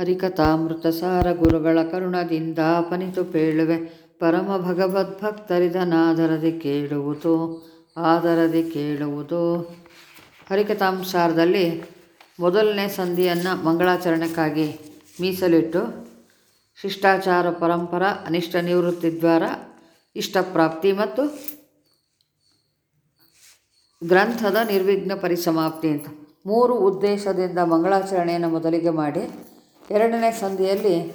ಹರಿಕಥಾಮೃತಸಾರ ಗುರುಗಳ ಕರುಣದಿಂದ ಅಪನಿತು ಪೇಳುವೆ. ಪರಮ ಭಗವದ್ಭಕ್ತರಿದನಾದರದಿ ಕೇಳುವುದು, ಆದರದಿ ಕೇಳುವುದು. ಹರಿಕಥಾಂಸಾರದಲ್ಲಿ ಮೊದಲನೇ ಸಂಧಿಯನ್ನು ಮಂಗಳಾಚರಣೆಗಾಗಿ ಮೀಸಲಿಟ್ಟು ಶಿಷ್ಟಾಚಾರ ಪರಂಪರ, ಅನಿಷ್ಟ ನಿವೃತ್ತಿ ದ್ವಾರ ಇಷ್ಟಪ್ರಾಪ್ತಿ ಮತ್ತು ಗ್ರಂಥದ ನಿರ್ವಿಘ್ನ ಪರಿಸಮಾಪ್ತಿ ಅಂತ. ಮೂರು ಉದ್ದೇಶದಿಂದ ಮಂಗಳಾಚರಣೆಯನ್ನು ಮೊದಲಿಗೆ ಮಾಡಿ ಎರಡನೇ ಸಂಧಿಯಲ್ಲಿ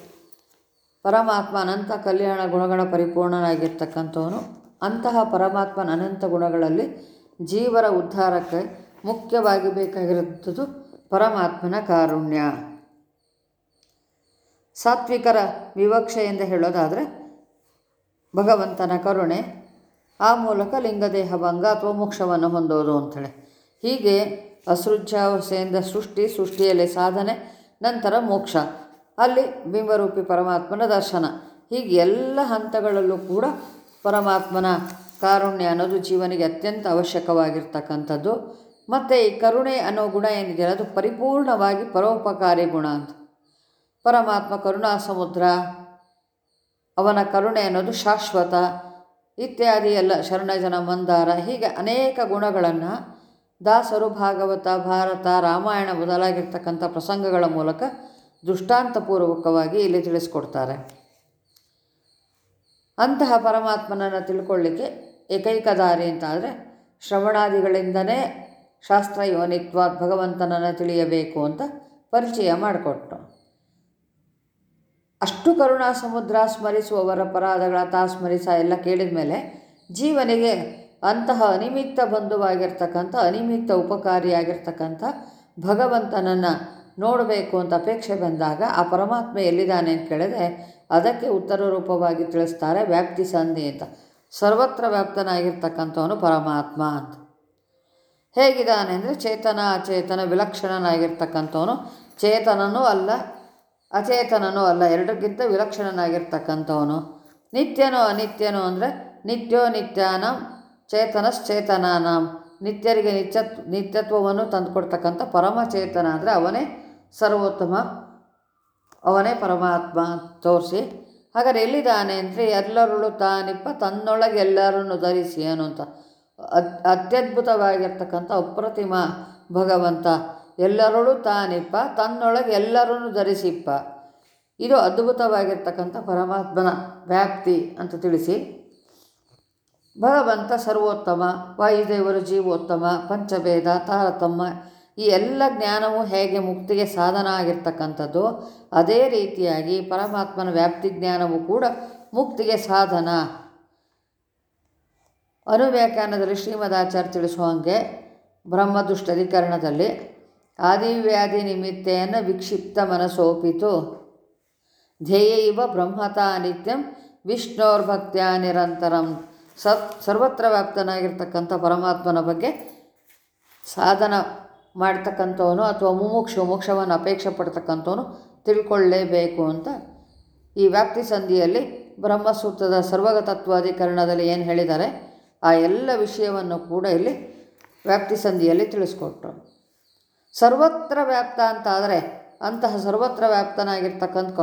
ಪರಮಾತ್ಮ ಅನಂತ ಕಲ್ಯಾಣ ಗುಣಗಳ ಪರಿಪೂರ್ಣನಾಗಿರ್ತಕ್ಕಂಥವನು. ಅಂತಹ ಪರಮಾತ್ಮನ ಅನಂತ ಗುಣಗಳಲ್ಲಿ ಜೀವರ ಉದ್ಧಾರಕ್ಕೆ ಮುಖ್ಯವಾಗಿ ಬೇಕಾಗಿರುತ್ತದು ಪರಮಾತ್ಮನ ಕಾರುಣ್ಯ. ಸಾತ್ವಿಕರ ವಿವಕ್ಷೆಯಿಂದ ಹೇಳೋದಾದರೆ, ಭಗವಂತನ ಕರುಣೆ, ಆ ಮೂಲಕ ಲಿಂಗದೇಹ ಭಂಗ ಅಥವಾ ಮೋಕ್ಷವನ್ನು ಹೊಂದೋದು ಅಂಥೇಳಿ. ಹೀಗೆ ಅಸೃಜ್ಯಾವಸ್ಥೆಯಿಂದ ಸೃಷ್ಟಿ, ಸೃಷ್ಟಿಯಲ್ಲಿ ಸಾಧನೆ ನಂತರ ಮೋಕ್ಷ. ಅಲ್ಲಿ ಬಿಂಬರೂಪಿ ಪರಮಾತ್ಮನ ದರ್ಶನ. ಹೀಗೆ ಎಲ್ಲ ಹಂತಗಳಲ್ಲೂ ಕೂಡ ಪರಮಾತ್ಮನ ಕಾರುಣ್ಯ ಅನ್ನೋದು ಜೀವನಿಗೆ ಅತ್ಯಂತ ಅವಶ್ಯಕವಾಗಿರ್ತಕ್ಕಂಥದ್ದು. ಮತ್ತು ಈ ಕರುಣೆ ಅನ್ನೋ ಗುಣ ಏನಿದೆಯಲ್ಲ ಅದು ಪರಿಪೂರ್ಣವಾಗಿ ಪರೋಪಕಾರಿ ಗುಣ ಅಂತ. ಪರಮಾತ್ಮ ಕರುಣಾ ಸಮುದ್ರ, ಅವನ ಕರುಣೆ ಅನ್ನೋದು ಶಾಶ್ವತ, ಇತ್ಯಾದಿ ಎಲ್ಲ ಶರಣಜನ ಮಂದಾರ ಹೀಗೆ ಅನೇಕ ಗುಣಗಳನ್ನು ದಾಸರು ಭಾಗವತ ಭಾರತ ರಾಮಾಯಣ ಬದಲಾಗಿರ್ತಕ್ಕಂಥ ಪ್ರಸಂಗಗಳ ಮೂಲಕ ದೃಷ್ಟಾಂತಪೂರ್ವಕವಾಗಿ ಇಲ್ಲಿ ತಿಳಿಸ್ಕೊಡ್ತಾರೆ. ಅಂತಹ ಪರಮಾತ್ಮನನ್ನು ತಿಳ್ಕೊಳ್ಳಿಕ್ಕೆ ಏಕೈಕ ದಾರಿ ಅಂತಾದರೆ ಶ್ರವಣಾದಿಗಳಿಂದನೇ ಶಾಸ್ತ್ರ ಯೋನಿತ್ವ ಭಗವಂತನನ್ನು ತಿಳಿಯಬೇಕು ಅಂತ ಪರಿಚಯ ಮಾಡಿಕೊಟ್ಟು. ಅಷ್ಟು ಕರುಣಾ ಸಮುದ್ರ ಸ್ಮರಿಸುವವರ ಅಪರಾಧಗಳ ತಾ ಸ್ಮರಿಸ ಎಲ್ಲ ಕೇಳಿದ ಮೇಲೆ ಜೀವನಿಗೆ ಅಂತಹ ಅನಿಮಿತ್ತ ಬಂಧುವಾಗಿರ್ತಕ್ಕಂಥ, ಅನಿಮಿತ್ತ ಉಪಕಾರಿಯಾಗಿರ್ತಕ್ಕಂಥ ಭಗವಂತನನ್ನು ನೋಡಬೇಕು ಅಂತ ಅಪೇಕ್ಷೆ ಬಂದಾಗ ಆ ಪರಮಾತ್ಮ ಎಲ್ಲಿದ್ದಾನೆ ಅಂತ ಕೇಳಿದ್ರೆ ಅದಕ್ಕೆ ಉತ್ತರ ರೂಪವಾಗಿ ತಿಳಿಸ್ತಾರೆ ವ್ಯಾಪ್ತಿ ಸಂಧಿ ಅಂತ. ಸರ್ವತ್ರ ವ್ಯಾಪ್ತನಾಗಿರ್ತಕ್ಕಂಥವನು ಪರಮಾತ್ಮ ಅಂತ. ಹೇಗಿದ್ದಾನೆ ಅಂದರೆ ಚೇತನ, ಅಚೇತನ, ವಿಲಕ್ಷಣನಾಗಿರ್ತಕ್ಕಂಥವನು. ಚೇತನನೂ ಅಲ್ಲ, ಅಚೇತನನೂ ಅಲ್ಲ, ಎರಡಕ್ಕಿಂತ ವಿಲಕ್ಷಣನಾಗಿರ್ತಕ್ಕಂಥವನು. ನಿತ್ಯನೋ ಅನಿತ್ಯನೋ ಅಂದರೆ ನಿತ್ಯೋ ನಿತ್ಯಾನಂ ಚೇತನಶ್ಚೇತನಾನಾಂ. ನಿತ್ಯರಿಗೆ ನಿತ್ಯತ್ ನಿತ್ಯತ್ವವನ್ನು ತಂದುಕೊಡ್ತಕ್ಕಂಥ ಪರಮಚೇತನ ಅಂದರೆ ಅವನೇ ಸರ್ವೋತ್ತಮ, ಅವನೇ ಪರಮಾತ್ಮ ತೋರಿಸಿ. ಹಾಗಾದ್ರೆ ಎಲ್ಲಿದ್ದಾನೆ ಅಂದರೆ ಎಲ್ಲರಳು ತಾನಿಪ್ಪ ತನ್ನೊಳಗೆ ಎಲ್ಲರನ್ನು ಧರಿಸಿ ಏನು ಅಂತ. ಅತ್ಯದ್ಭುತವಾಗಿರ್ತಕ್ಕಂಥ ಅಪ್ರತಿಮ ಭಗವಂತ. ಎಲ್ಲರಳು ತಾನಿಪ್ಪ ತನ್ನೊಳಗೆ ಎಲ್ಲರನ್ನು ಧರಿಸಿಪ್ಪ. ಇದು ಅದ್ಭುತವಾಗಿರ್ತಕ್ಕಂಥ ಪರಮಾತ್ಮನ ವ್ಯಾಪ್ತಿ ಅಂತ ತಿಳಿಸಿ. ಭಗವಂತ ಸರ್ವೋತ್ತಮ, ವಾಯುದೇವರು ಜೀವೋತ್ತಮ, ಪಂಚಭೇದ ತಾರತಮ್ಮ ಈ ಎಲ್ಲ ಜ್ಞಾನವು ಹೇಗೆ ಮುಕ್ತಿಗೆ ಸಾಧನ ಆಗಿರ್ತಕ್ಕಂಥದ್ದು ಅದೇ ರೀತಿಯಾಗಿ ಪರಮಾತ್ಮನ ವ್ಯಾಪ್ತಿ ಜ್ಞಾನವು ಕೂಡ ಮುಕ್ತಿಗೆ ಸಾಧನ. ಅನುವ್ಯಾಖ್ಯಾನದಲ್ಲಿ ಶ್ರೀಮದಾಚಾರ್ಯ ತಿಳಿಸುವಂಗೆ ಬ್ರಹ್ಮದುಷ್ಟಧಿಕರಣದಲ್ಲಿ ಆದಿವ್ಯಾಧಿ ನಿಮಿತ್ತೇನ ವಿಕ್ಷಿಪ್ತ ಮನಸೋಪಿತು. ಧ್ಯೇಯ ಇವ ಬ್ರಹ್ಮತಾ ನಿತ್ಯಂ ವಿಷ್ಣೋರ್ಭಕ್ತಿಯ ನಿರಂತರಂ. ಸರ್ವತ್ರ ವ್ಯಾಪ್ತನಾಗಿರ್ತಕ್ಕಂಥ ಪರಮಾತ್ಮನ ಬಗ್ಗೆ ಸಾಧನ ಮಾಡ್ತಕ್ಕಂಥವನು ಅಥವಾ ಮುಮುಕ್ಷು, ಮೋಕ್ಷವನ್ನು ಅಪೇಕ್ಷೆ ಪಡ್ತಕ್ಕಂಥವನು ತಿಳ್ಕೊಳ್ಳೇಬೇಕು ಅಂತ ಈ ವ್ಯಾಪ್ತಿ ಸಂಧಿಯಲ್ಲಿ ಬ್ರಹ್ಮಸೂತ್ರದ ಸರ್ವಗತತ್ವಾಧಿಕರಣದಲ್ಲಿ ಏನು ಹೇಳಿದ್ದಾರೆ, ಆ ಎಲ್ಲ ವಿಷಯವನ್ನು ಕೂಡ ಇಲ್ಲಿ ವ್ಯಾಪ್ತಿ ಸಂಧಿಯಲ್ಲಿ ತಿಳಿಸ್ಕೊಟ್ರು. ಸರ್ವತ್ರ ವ್ಯಾಪ್ತ ಅಂತ ಆದರೆ ಅಂತಹ ಸರ್ವತ್ರ ವ್ಯಾಪ್ತನಾಗಿರ್ತಕ್ಕಂಥ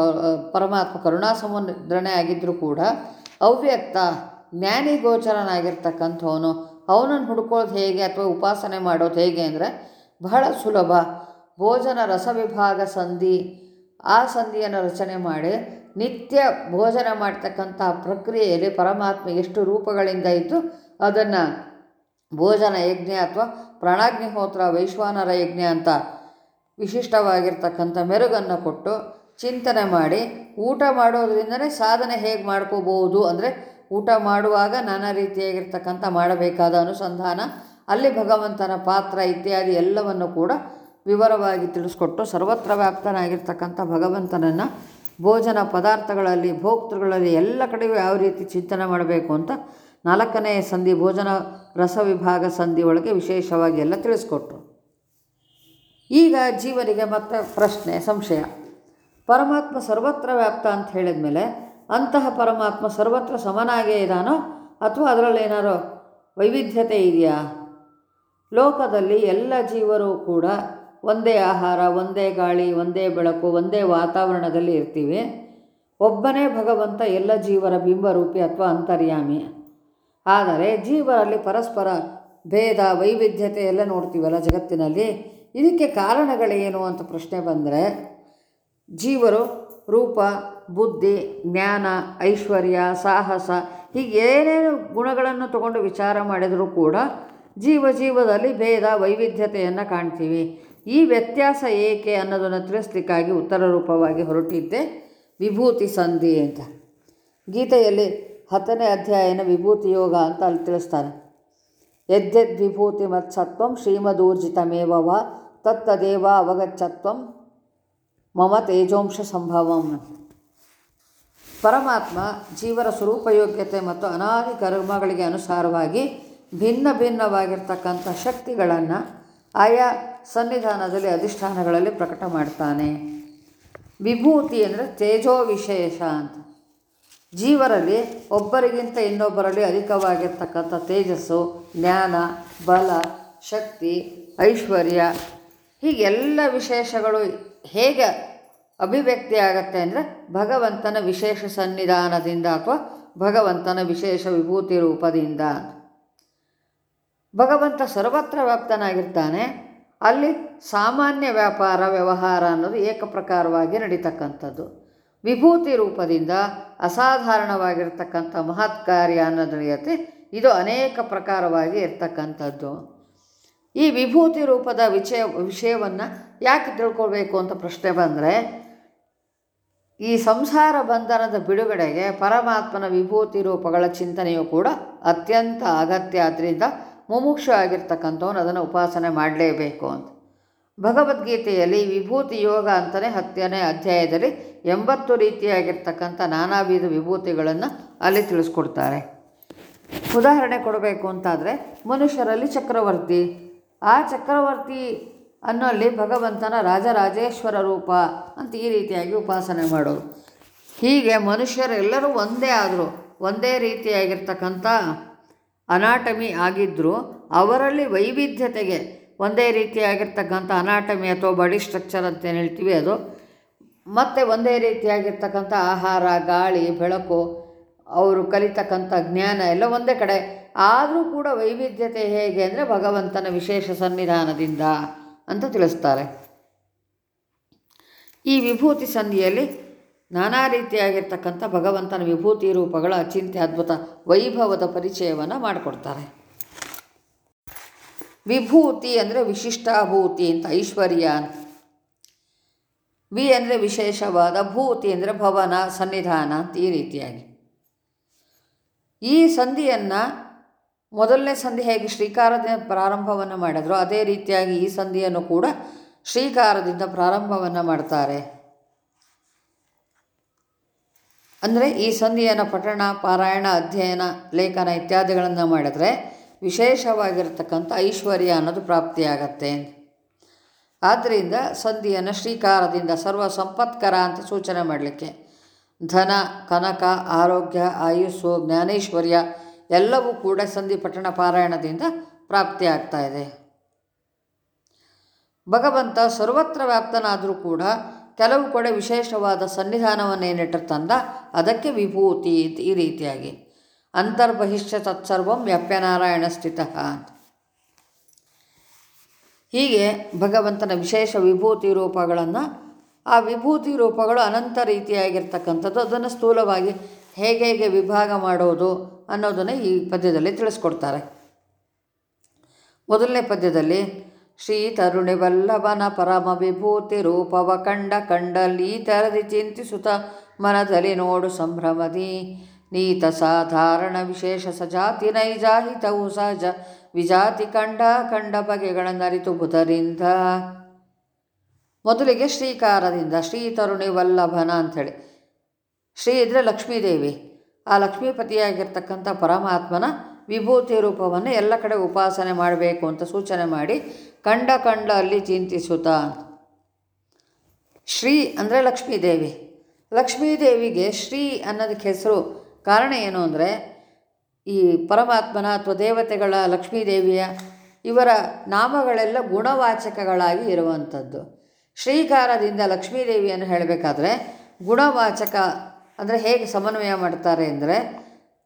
ಪರಮಾತ್ಮ ಕರುಣಾ ಸಮುದ್ರನೇ ಆಗಿದ್ದರೂ ಕೂಡ ಅವ್ಯಕ್ತ ಜ್ಞಾನಿ ಗೋಚರನಾಗಿರ್ತಕ್ಕಂಥವನು ಅವನನ್ನು ಹುಡ್ಕೊಳ್ಳೋದು ಹೇಗೆ ಅಥವಾ ಉಪಾಸನೆ ಮಾಡೋದು ಹೇಗೆ ಅಂದರೆ ಬಹಳ ಸುಲಭ. ಭೋಜನ ರಸವಿಭಾಗ ಸಂಧಿ, ಆ ಸಂಧಿಯನ್ನು ರಚನೆ ಮಾಡಿ ನಿತ್ಯ ಭೋಜನ ಮಾಡ್ತಕ್ಕಂಥ ಪ್ರಕ್ರಿಯೆಯಲ್ಲಿ ಪರಮಾತ್ಮ ಎಷ್ಟು ರೂಪಗಳಿಂದ ಇದ್ದು ಅದನ್ನು ಭೋಜನ ಯಜ್ಞ ಅಥವಾ ಪ್ರಾಣಾಗ್ನಿಹೋತ್ರ ವೈಶ್ವಾನರ ಯಜ್ಞ ಅಂತ ವಿಶಿಷ್ಟವಾಗಿರ್ತಕ್ಕಂಥ ಮೆರುಗನ್ನು ಕೊಟ್ಟು ಚಿಂತನೆ ಮಾಡಿ ಊಟ ಮಾಡೋದ್ರಿಂದನೇ ಸಾಧನೆ ಹೇಗೆ ಮಾಡ್ಕೋಬೋದು ಅಂದರೆ ಊಟ ಮಾಡುವಾಗ ನಾನಾ ರೀತಿಯಾಗಿರ್ತಕ್ಕಂಥ ಮಾಡಬೇಕಾದ ಅನುಸಂಧಾನ, ಅಲ್ಲಿ ಭಗವಂತನ ಪಾತ್ರ ಇತ್ಯಾದಿ ಎಲ್ಲವನ್ನು ಕೂಡ ವಿವರವಾಗಿ ತಿಳಿಸ್ಕೊಟ್ಟು ಸರ್ವತ್ರ ವ್ಯಾಪ್ತನಾಗಿರ್ತಕ್ಕಂಥ ಭಗವಂತನನ್ನು ಭೋಜನ ಪದಾರ್ಥಗಳಲ್ಲಿ, ಭೋಕ್ತೃಗಳಲ್ಲಿ ಎಲ್ಲ ಕಡೆಯೂ ಯಾವ ರೀತಿ ಚಿಂತನೆ ಮಾಡಬೇಕು ಅಂತ ನಾಲ್ಕನೇ ಸಂಧಿ ಭೋಜನ ರಸವಿಭಾಗ ಸಂಧಿ ಒಳಗೆ ವಿಶೇಷವಾಗಿ ಎಲ್ಲ ತಿಳಿಸ್ಕೊಟ್ರು. ಈಗ ಜೀವನಿಗೆ ಮತ್ತೆ ಪ್ರಶ್ನೆ, ಸಂಶಯ. ಪರಮಾತ್ಮ ಸರ್ವತ್ರ ವ್ಯಾಪ್ತ ಅಂತ ಹೇಳಿದ ಮೇಲೆ ಅಂತಹ ಪರಮಾತ್ಮ ಸರ್ವತ್ರ ಸಮನಾಗೇ ಇದ್ದಾನೋ ಅಥವಾ ಅದರಲ್ಲೇನಾರೋ ವೈವಿಧ್ಯತೆ ಇದೆಯಾ? ಲೋಕದಲ್ಲಿ ಎಲ್ಲ ಜೀವರು ಕೂಡ ಒಂದೇ ಆಹಾರ, ಒಂದೇ ಗಾಳಿ, ಒಂದೇ ಬೆಳಕು, ಒಂದೇ ವಾತಾವರಣದಲ್ಲಿ ಇರ್ತೀವಿ. ಒಬ್ಬನೇ ಭಗವಂತ ಎಲ್ಲ ಜೀವರ ಬಿಂಬರೂಪಿ ಅಥವಾ ಅಂತರ್ಯಾಮಿ. ಆದರೆ ಜೀವರಲ್ಲಿ ಪರಸ್ಪರ ಭೇದ, ವೈವಿಧ್ಯತೆ ಎಲ್ಲ ನೋಡ್ತೀವಲ್ಲ ಜಗತ್ತಿನಲ್ಲಿ? ಇದಕ್ಕೆ ಕಾರಣಗಳೇನು ಅಂತ ಪ್ರಶ್ನೆ ಬಂದರೆ, ಜೀವರು ರೂಪ ಬುದ್ಧಿ, ಜ್ಞಾನ, ಐಶ್ವರ್ಯ, ಸಾಹಸ, ಹೀಗೆ ಏನೇನು ಗುಣಗಳನ್ನು ತಗೊಂಡು ವಿಚಾರ ಮಾಡಿದರೂ ಕೂಡ ಜೀವ ಜೀವದಲ್ಲಿ ಭೇದ ವೈವಿಧ್ಯತೆಯನ್ನು ಕಾಣ್ತೀವಿ. ಈ ವ್ಯತ್ಯಾಸ ಏಕೆ ಅನ್ನೋದನ್ನು ತಿಳಿಸ್ಲಿಕ್ಕಾಗಿ ಉತ್ತರ ರೂಪವಾಗಿ ಹೊರಟಿದ್ದೆ ವಿಭೂತಿ ಸಂಧಿ ಅಂತ. ಗೀತೆಯಲ್ಲಿ ಹತ್ತನೇ ಅಧ್ಯಾಯನ ವಿಭೂತಿ ಯೋಗ ಅಂತ ಅಲ್ಲಿ ತಿಳಿಸ್ತಾರೆ. ಯದ್ಯದ್ ವಿಭೂತಿ ಮತ್ಸತ್ವಂ ಶ್ರೀಮದೂರ್ಜಿತಮೇವ ತತ್ತದೇವ ಅವಗಚ್ಚತ್ವಂ ಮಮ ತೇಜೋಂಶ ಸಂಭವಂ ಪರಮಾತ್ಮ ಜೀವರ ಸ್ವರೂಪಯೋಗ್ಯತೆ ಮತ್ತು ಅನಾದಿ ಕರ್ಮಗಳಿಗೆ ಅನುಸಾರವಾಗಿ ಭಿನ್ನ ಭಿನ್ನವಾಗಿರ್ತಕ್ಕಂಥ ಶಕ್ತಿಗಳನ್ನು ಆಯಾ ಸನ್ನಿಧಾನದಲ್ಲಿ, ಅಧಿಷ್ಠಾನಗಳಲ್ಲಿ ಪ್ರಕಟ ಮಾಡ್ತಾನೆ. ವಿಭೂತಿ ಅಂದರೆ ತೇಜೋ ವಿಶೇಷ ಅಂತ. ಜೀವರಲ್ಲಿ ಒಬ್ಬರಿಗಿಂತ ಇನ್ನೊಬ್ಬರಲ್ಲಿ ಅಧಿಕವಾಗಿರ್ತಕ್ಕಂಥ ತೇಜಸ್ಸು, ಜ್ಞಾನ, ಬಲ, ಶಕ್ತಿ, ಐಶ್ವರ್ಯ ಹೀಗೆಲ್ಲ ವಿಶೇಷಗಳು ಹೇಗೆ ಅಭಿವ್ಯಕ್ತಿ ಆಗತ್ತೆ ಅಂದರೆ ಭಗವಂತನ ವಿಶೇಷ ಸನ್ನಿಧಾನದಿಂದ ಅಥವಾ ಭಗವಂತನ ವಿಶೇಷ ವಿಭೂತಿ ರೂಪದಿಂದ. ಭಗವಂತ ಸರ್ವತ್ರ ವ್ಯಾಪ್ತನಾಗಿರ್ತಾನೆ. ಅಲ್ಲಿ ಸಾಮಾನ್ಯ ವ್ಯಾಪಾರ, ವ್ಯವಹಾರ ಅನ್ನೋದು ಏಕಪ್ರಕಾರವಾಗಿ ನಡೀತಕ್ಕಂಥದ್ದು. ವಿಭೂತಿ ರೂಪದಿಂದ ಅಸಾಧಾರಣವಾಗಿರ್ತಕ್ಕಂಥ ಮಹತ್ ಕಾರ್ಯ ಅನ್ನೋದು ನಡೆಯುತ್ತೆ ಇದು ಅನೇಕ ಪ್ರಕಾರವಾಗಿ ಇರ್ತಕ್ಕಂಥದ್ದು. ಈ ವಿಭೂತಿ ರೂಪದ ವಿಷಯ ವಿಷಯವನ್ನು ಯಾಕೆ ತಿಳ್ಕೊಳ್ಬೇಕು ಅಂತ ಪ್ರಶ್ನೆ ಬಂದರೆ ಈ ಸಂಸಾರ ಬಂಧನದ ಬಿಡುಗಡೆಗೆ ಪರಮಾತ್ಮನ ವಿಭೂತಿ ರೂಪಗಳ ಚಿಂತನೆಯು ಕೂಡ ಅತ್ಯಂತ ಅಗತ್ಯ. ಆದ್ದರಿಂದ ಮುಮುಕ್ಷ ಆಗಿರ್ತಕ್ಕಂಥವನು ಅದನ್ನು ಉಪಾಸನೆ ಮಾಡಲೇಬೇಕು ಅಂತ. ಭಗವದ್ಗೀತೆಯಲ್ಲಿ ವಿಭೂತಿ ಯೋಗ ಅಂತಲೇ ಹತ್ತನೇ ಅಧ್ಯಾಯದಲ್ಲಿ ಎಂಬತ್ತು ರೀತಿಯಾಗಿರ್ತಕ್ಕಂಥ ನಾನಾ ವಿಧ ವಿಭೂತಿಗಳನ್ನು ಅಲ್ಲಿ ತಿಳಿಸ್ಕೊಡ್ತಾರೆ. ಉದಾಹರಣೆ ಕೊಡಬೇಕು ಅಂತಾದರೆ ಮನುಷ್ಯರಲ್ಲಿ ಚಕ್ರವರ್ತಿ. ಆ ಚಕ್ರವರ್ತಿ ಅನ್ನೋಲ್ಲಿ ಭಗವಂತನ ರಾಜರಾಜೇಶ್ವರ ರೂಪ ಅಂತ ಈ ರೀತಿಯಾಗಿ ಉಪಾಸನೆ ಮಾಡೋದು ಹೀಗೆ ಮನುಷ್ಯರೆಲ್ಲರೂ ಒಂದೇ ಆದರು, ಒಂದೇ ರೀತಿಯಾಗಿರ್ತಕ್ಕಂಥ ಅನಾಟಮಿ ಆಗಿದ್ದರೂ ಅವರಲ್ಲಿ ವೈವಿಧ್ಯತೆಗೆ ಒಂದೇ ರೀತಿಯಾಗಿರ್ತಕ್ಕಂಥ ಅನಾಟಮಿ ಅಥವಾ ಬಾಡಿ ಸ್ಟ್ರಕ್ಚರ್ ಅಂತ ಏನು ಹೇಳ್ತೀವಿ ಅದು, ಮತ್ತು ಒಂದೇ ರೀತಿಯಾಗಿರ್ತಕ್ಕಂಥ ಆಹಾರ, ಗಾಳಿ, ಬೆಳಕು, ಅವರು ಕಲಿತಕ್ಕಂಥ ಜ್ಞಾನ ಎಲ್ಲ ಒಂದೇ ಕಡೆ. ಆದರೂ ಕೂಡ ವೈವಿಧ್ಯತೆ ಹೇಗೆ ಅಂದರೆ ಭಗವಂತನ ವಿಶೇಷ ಸನ್ನಿಧಾನದಿಂದ. ಅಂತ ತಿಳಿಸ್ತಾರೆ. ಈ ವಿಭೂತಿ ಸಂಧಿಯಲ್ಲಿ ನಾನಾ ರೀತಿಯಾಗಿರ್ತಕ್ಕಂಥ ಭಗವಂತನ ವಿಭೂತಿ ರೂಪಗಳ ಅಚಿಂತ್ಯ ಅದ್ಭುತ ವೈಭವದ ಪರಿಚಯವನ್ನು ಮಾಡಿಕೊಡ್ತಾರೆ. ವಿಭೂತಿ ಅಂದರೆ ವಿಶಿಷ್ಟಾಭೂತಿ ಅಂತ, ಐಶ್ವರ್ಯ ವಿ ಅಂದರೆ ವಿಶೇಷವಾದ, ಭೂತಿ ಅಂದರೆ ಭವನ, ಸನ್ನಿಧಾನ ಅಂತ ಈ ರೀತಿಯಾಗಿ. ಈ ಸಂಧಿಯನ್ನು ಮೊದಲನೇ ಸಂಧಿ ಹೇಗೆ ಶ್ರೀಕಾರದಿಂದ ಪ್ರಾರಂಭವನ್ನು ಮಾಡಿದ್ರು, ಅದೇ ರೀತಿಯಾಗಿ ಈ ಸಂಧಿಯನ್ನು ಕೂಡ ಶ್ರೀಕಾರದಿಂದ ಪ್ರಾರಂಭವನ್ನು ಮಾಡ್ತಾರೆ. ಅಂದರೆ ಈ ಸಂಧಿಯನ್ನು ಪಠಣ, ಪಾರಾಯಣ, ಅಧ್ಯಯನ, ಲೇಖನ ಇತ್ಯಾದಿಗಳನ್ನು ಮಾಡಿದ್ರೆ ವಿಶೇಷವಾಗಿರ್ತಕ್ಕಂಥ ಐಶ್ವರ್ಯ ಅನ್ನೋದು ಪ್ರಾಪ್ತಿಯಾಗತ್ತೆ. ಆದ್ದರಿಂದ ಸಂಧಿಯನ್ನು ಶ್ರೀಕಾರದಿಂದ ಸರ್ವ ಸಂಪತ್ಕರ ಅಂತ ಸೂಚನೆ ಮಾಡಲಿಕ್ಕೆ. ಧನ, ಕನಕ, ಆರೋಗ್ಯ, ಆಯುಸ್ಸು, ಜ್ಞಾನೇಶ್ವರ್ಯ ಎಲ್ಲವೂ ಕೂಡ ಸಂಧಿ ಪಠಣ ಪಾರಾಯಣದಿಂದ ಪ್ರಾಪ್ತಿಯಾಗ್ತಾ ಇದೆ. ಭಗವಂತ ಸರ್ವತ್ರ ವ್ಯಾಪ್ತನಾದರೂ ಕೂಡ ಕೆಲವು ಕಡೆ ವಿಶೇಷವಾದ ಸನ್ನಿಧಾನವನ್ನು ಏನಿಟ್ಟಿರ್ತಂದ ಅದಕ್ಕೆ ವಿಭೂತಿ ಈ ರೀತಿಯಾಗಿ. ಅಂತರ್ಬಹಿಷ್ಯ ತತ್ಸರ್ವಂ ವ್ಯಾಪ್ಯನಾರಾಯಣ ಸ್ಥಿತ ಹೀಗೆ ಭಗವಂತನ ವಿಶೇಷ ವಿಭೂತಿ ರೂಪಗಳನ್ನು ಆ ವಿಭೂತಿ ರೂಪಗಳು ಅನಂತ ರೀತಿಯಾಗಿರ್ತಕ್ಕಂಥದ್ದು ಅದನ್ನು ಸ್ಥೂಲವಾಗಿ ಹೇಗೆ ಹೇಗೆ ವಿಭಾಗ ಮಾಡೋದು ಅನ್ನೋದನ್ನು ಈ ಪದ್ಯದಲ್ಲಿ ತಿಳಿಸ್ಕೊಡ್ತಾರೆ. ಮೊದಲನೇ ಪದ್ಯದಲ್ಲಿ, ಶ್ರೀ ತರುಣಿ ವಲ್ಲಭನ ಪರಮ ವಿಭೂತಿ ರೂಪವ ಕಂಡ ಕಂಡಲ್ಲಿ ತರದಿ ಚಿಂತಿಸುತ್ತ ಮನದಲ್ಲಿ ನೋಡು ಸಂಭ್ರಮದಿ. ನೀತ ಸಾಧಾರಣ ವಿಶೇಷ ಸಜಾತಿ ನೈಜಾಹಿತವು ಸಹಜ ವಿಜಾತಿ ಕಂಡ ಕಂಡ ಬಗೆಗಳನ್ನರಿತು ಬುಧರಿಂದ. ಮೊದಲಿಗೆ ಶ್ರೀಕಾರದಿಂದ, ಶ್ರೀ ತರುಣಿ ವಲ್ಲಭನ ಅಂಥೇಳಿ. ಶ್ರೀ ಇದ್ರೆ ಲಕ್ಷ್ಮೀದೇವಿ ಆ ಲಕ್ಷ್ಮೀಪತಿಯಾಗಿರ್ತಕ್ಕಂಥ ಪರಮಾತ್ಮನ ವಿಭೂತಿ ರೂಪವನ್ನು ಎಲ್ಲ ಕಡೆ ಉಪಾಸನೆ ಮಾಡಬೇಕು ಅಂತ ಸೂಚನೆ ಮಾಡಿ ಕಂಡ ಕಂಡ ಅಲ್ಲಿ ಚಿಂತಿಸುತ್ತಾ. ಶ್ರೀ ಅಂದರೆ ಲಕ್ಷ್ಮೀದೇವಿ. ಲಕ್ಷ್ಮೀದೇವಿಗೆ ಶ್ರೀ ಅನ್ನೋದಕ್ಕೆ ಹೆಸರು ಕಾರಣ ಏನು ಅಂದರೆ ಈ ಪರಮಾತ್ಮನ ಅಥವಾ ದೇವತೆಗಳ ಲಕ್ಷ್ಮೀದೇವಿಯ ಇವರ ನಾಮಗಳೆಲ್ಲ ಗುಣವಾಚಕಗಳಾಗಿ ಇರುವಂಥದ್ದು. ಶ್ರೀಕಾರದಿಂದ ಲಕ್ಷ್ಮೀದೇವಿಯನ್ನು ಹೇಳಬೇಕಾದ್ರೆ ಗುಣವಾಚಕ ಅಂದರೆ ಹೇಗೆ ಸಮನ್ವಯ ಮಾಡ್ತಾರೆ ಅಂದರೆ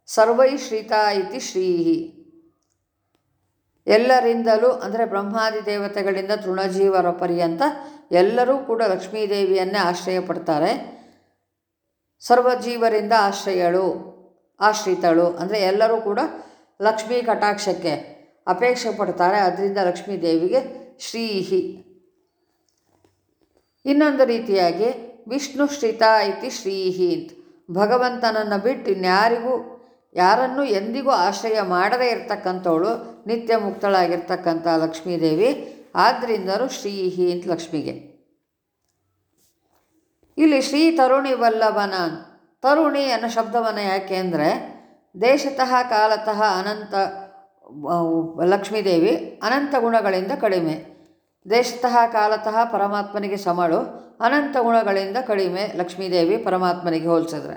ಸರ್ವೈ ಶ್ರೀತಾ ಇತಿ ಶ್ರೀಹಿ. ಎಲ್ಲರಿಂದಲೂ ಅಂದರೆ ಬ್ರಹ್ಮಾದಿ ದೇವತೆಗಳಿಂದ ತೃಣಜೀವರ ಪರ್ಯಂತ ಎಲ್ಲರೂ ಕೂಡ ಲಕ್ಷ್ಮೀದೇವಿಯನ್ನೇ ಆಶ್ರಯ ಪಡ್ತಾರೆ. ಸರ್ವಜೀವರಿಂದ ಆಶ್ರಯಳು, ಆಶ್ರಿತಳು ಅಂದರೆ ಎಲ್ಲರೂ ಕೂಡ ಲಕ್ಷ್ಮೀ ಕಟಾಕ್ಷಕ್ಕೆ ಅಪೇಕ್ಷೆ ಪಡ್ತಾರೆ. ಅದರಿಂದ ಲಕ್ಷ್ಮೀದೇವಿಗೆ ಶ್ರೀಹಿ. ಇನ್ನೊಂದು ರೀತಿಯಾಗಿ ವಿಷ್ಣು ಶ್ರಿತ ಇತಿ ಶ್ರೀಹಿ ಅಂತ. ಭಗವಂತನನ್ನು ಬಿಟ್ಟು ಇನ್ಯಾರಿಗೂ, ಯಾರನ್ನು ಎಂದಿಗೂ ಆಶ್ರಯ ಮಾಡದೇ ಇರತಕ್ಕಂಥವಳು ನಿತ್ಯ ಮುಕ್ತಳಾಗಿರ್ತಕ್ಕಂಥ ಲಕ್ಷ್ಮೀದೇವಿ ಆದ್ದರಿಂದಲೂ ಶ್ರೀಹಿ ಅಂತ ಲಕ್ಷ್ಮಿಗೆ. ಇಲ್ಲಿ ಶ್ರೀ ತರುಣಿ ವಲ್ಲಭನ, ತರುಣಿ ಅನ್ನೋ ಶಬ್ದವನ್ನು ಯಾಕೆ ಅಂದರೆ, ದೇಶತಃ ಕಾಲತಃ ಅನಂತ ಲಕ್ಷ್ಮೀದೇವಿ ಅನಂತ ಗುಣಗಳಿಂದ ಕಡಿಮೆ. ದೇಶತಃ ಕಾಲತಃ ಪರಮಾತ್ಮನಿಗೆ ಸಮಳು ಅನಂತ ಗುಣಗಳಿಂದ ಕಡಿಮೆ ಲಕ್ಷ್ಮೀದೇವಿ ಪರಮಾತ್ಮನಿಗೆ ಹೋಲಿಸಿದ್ರೆ.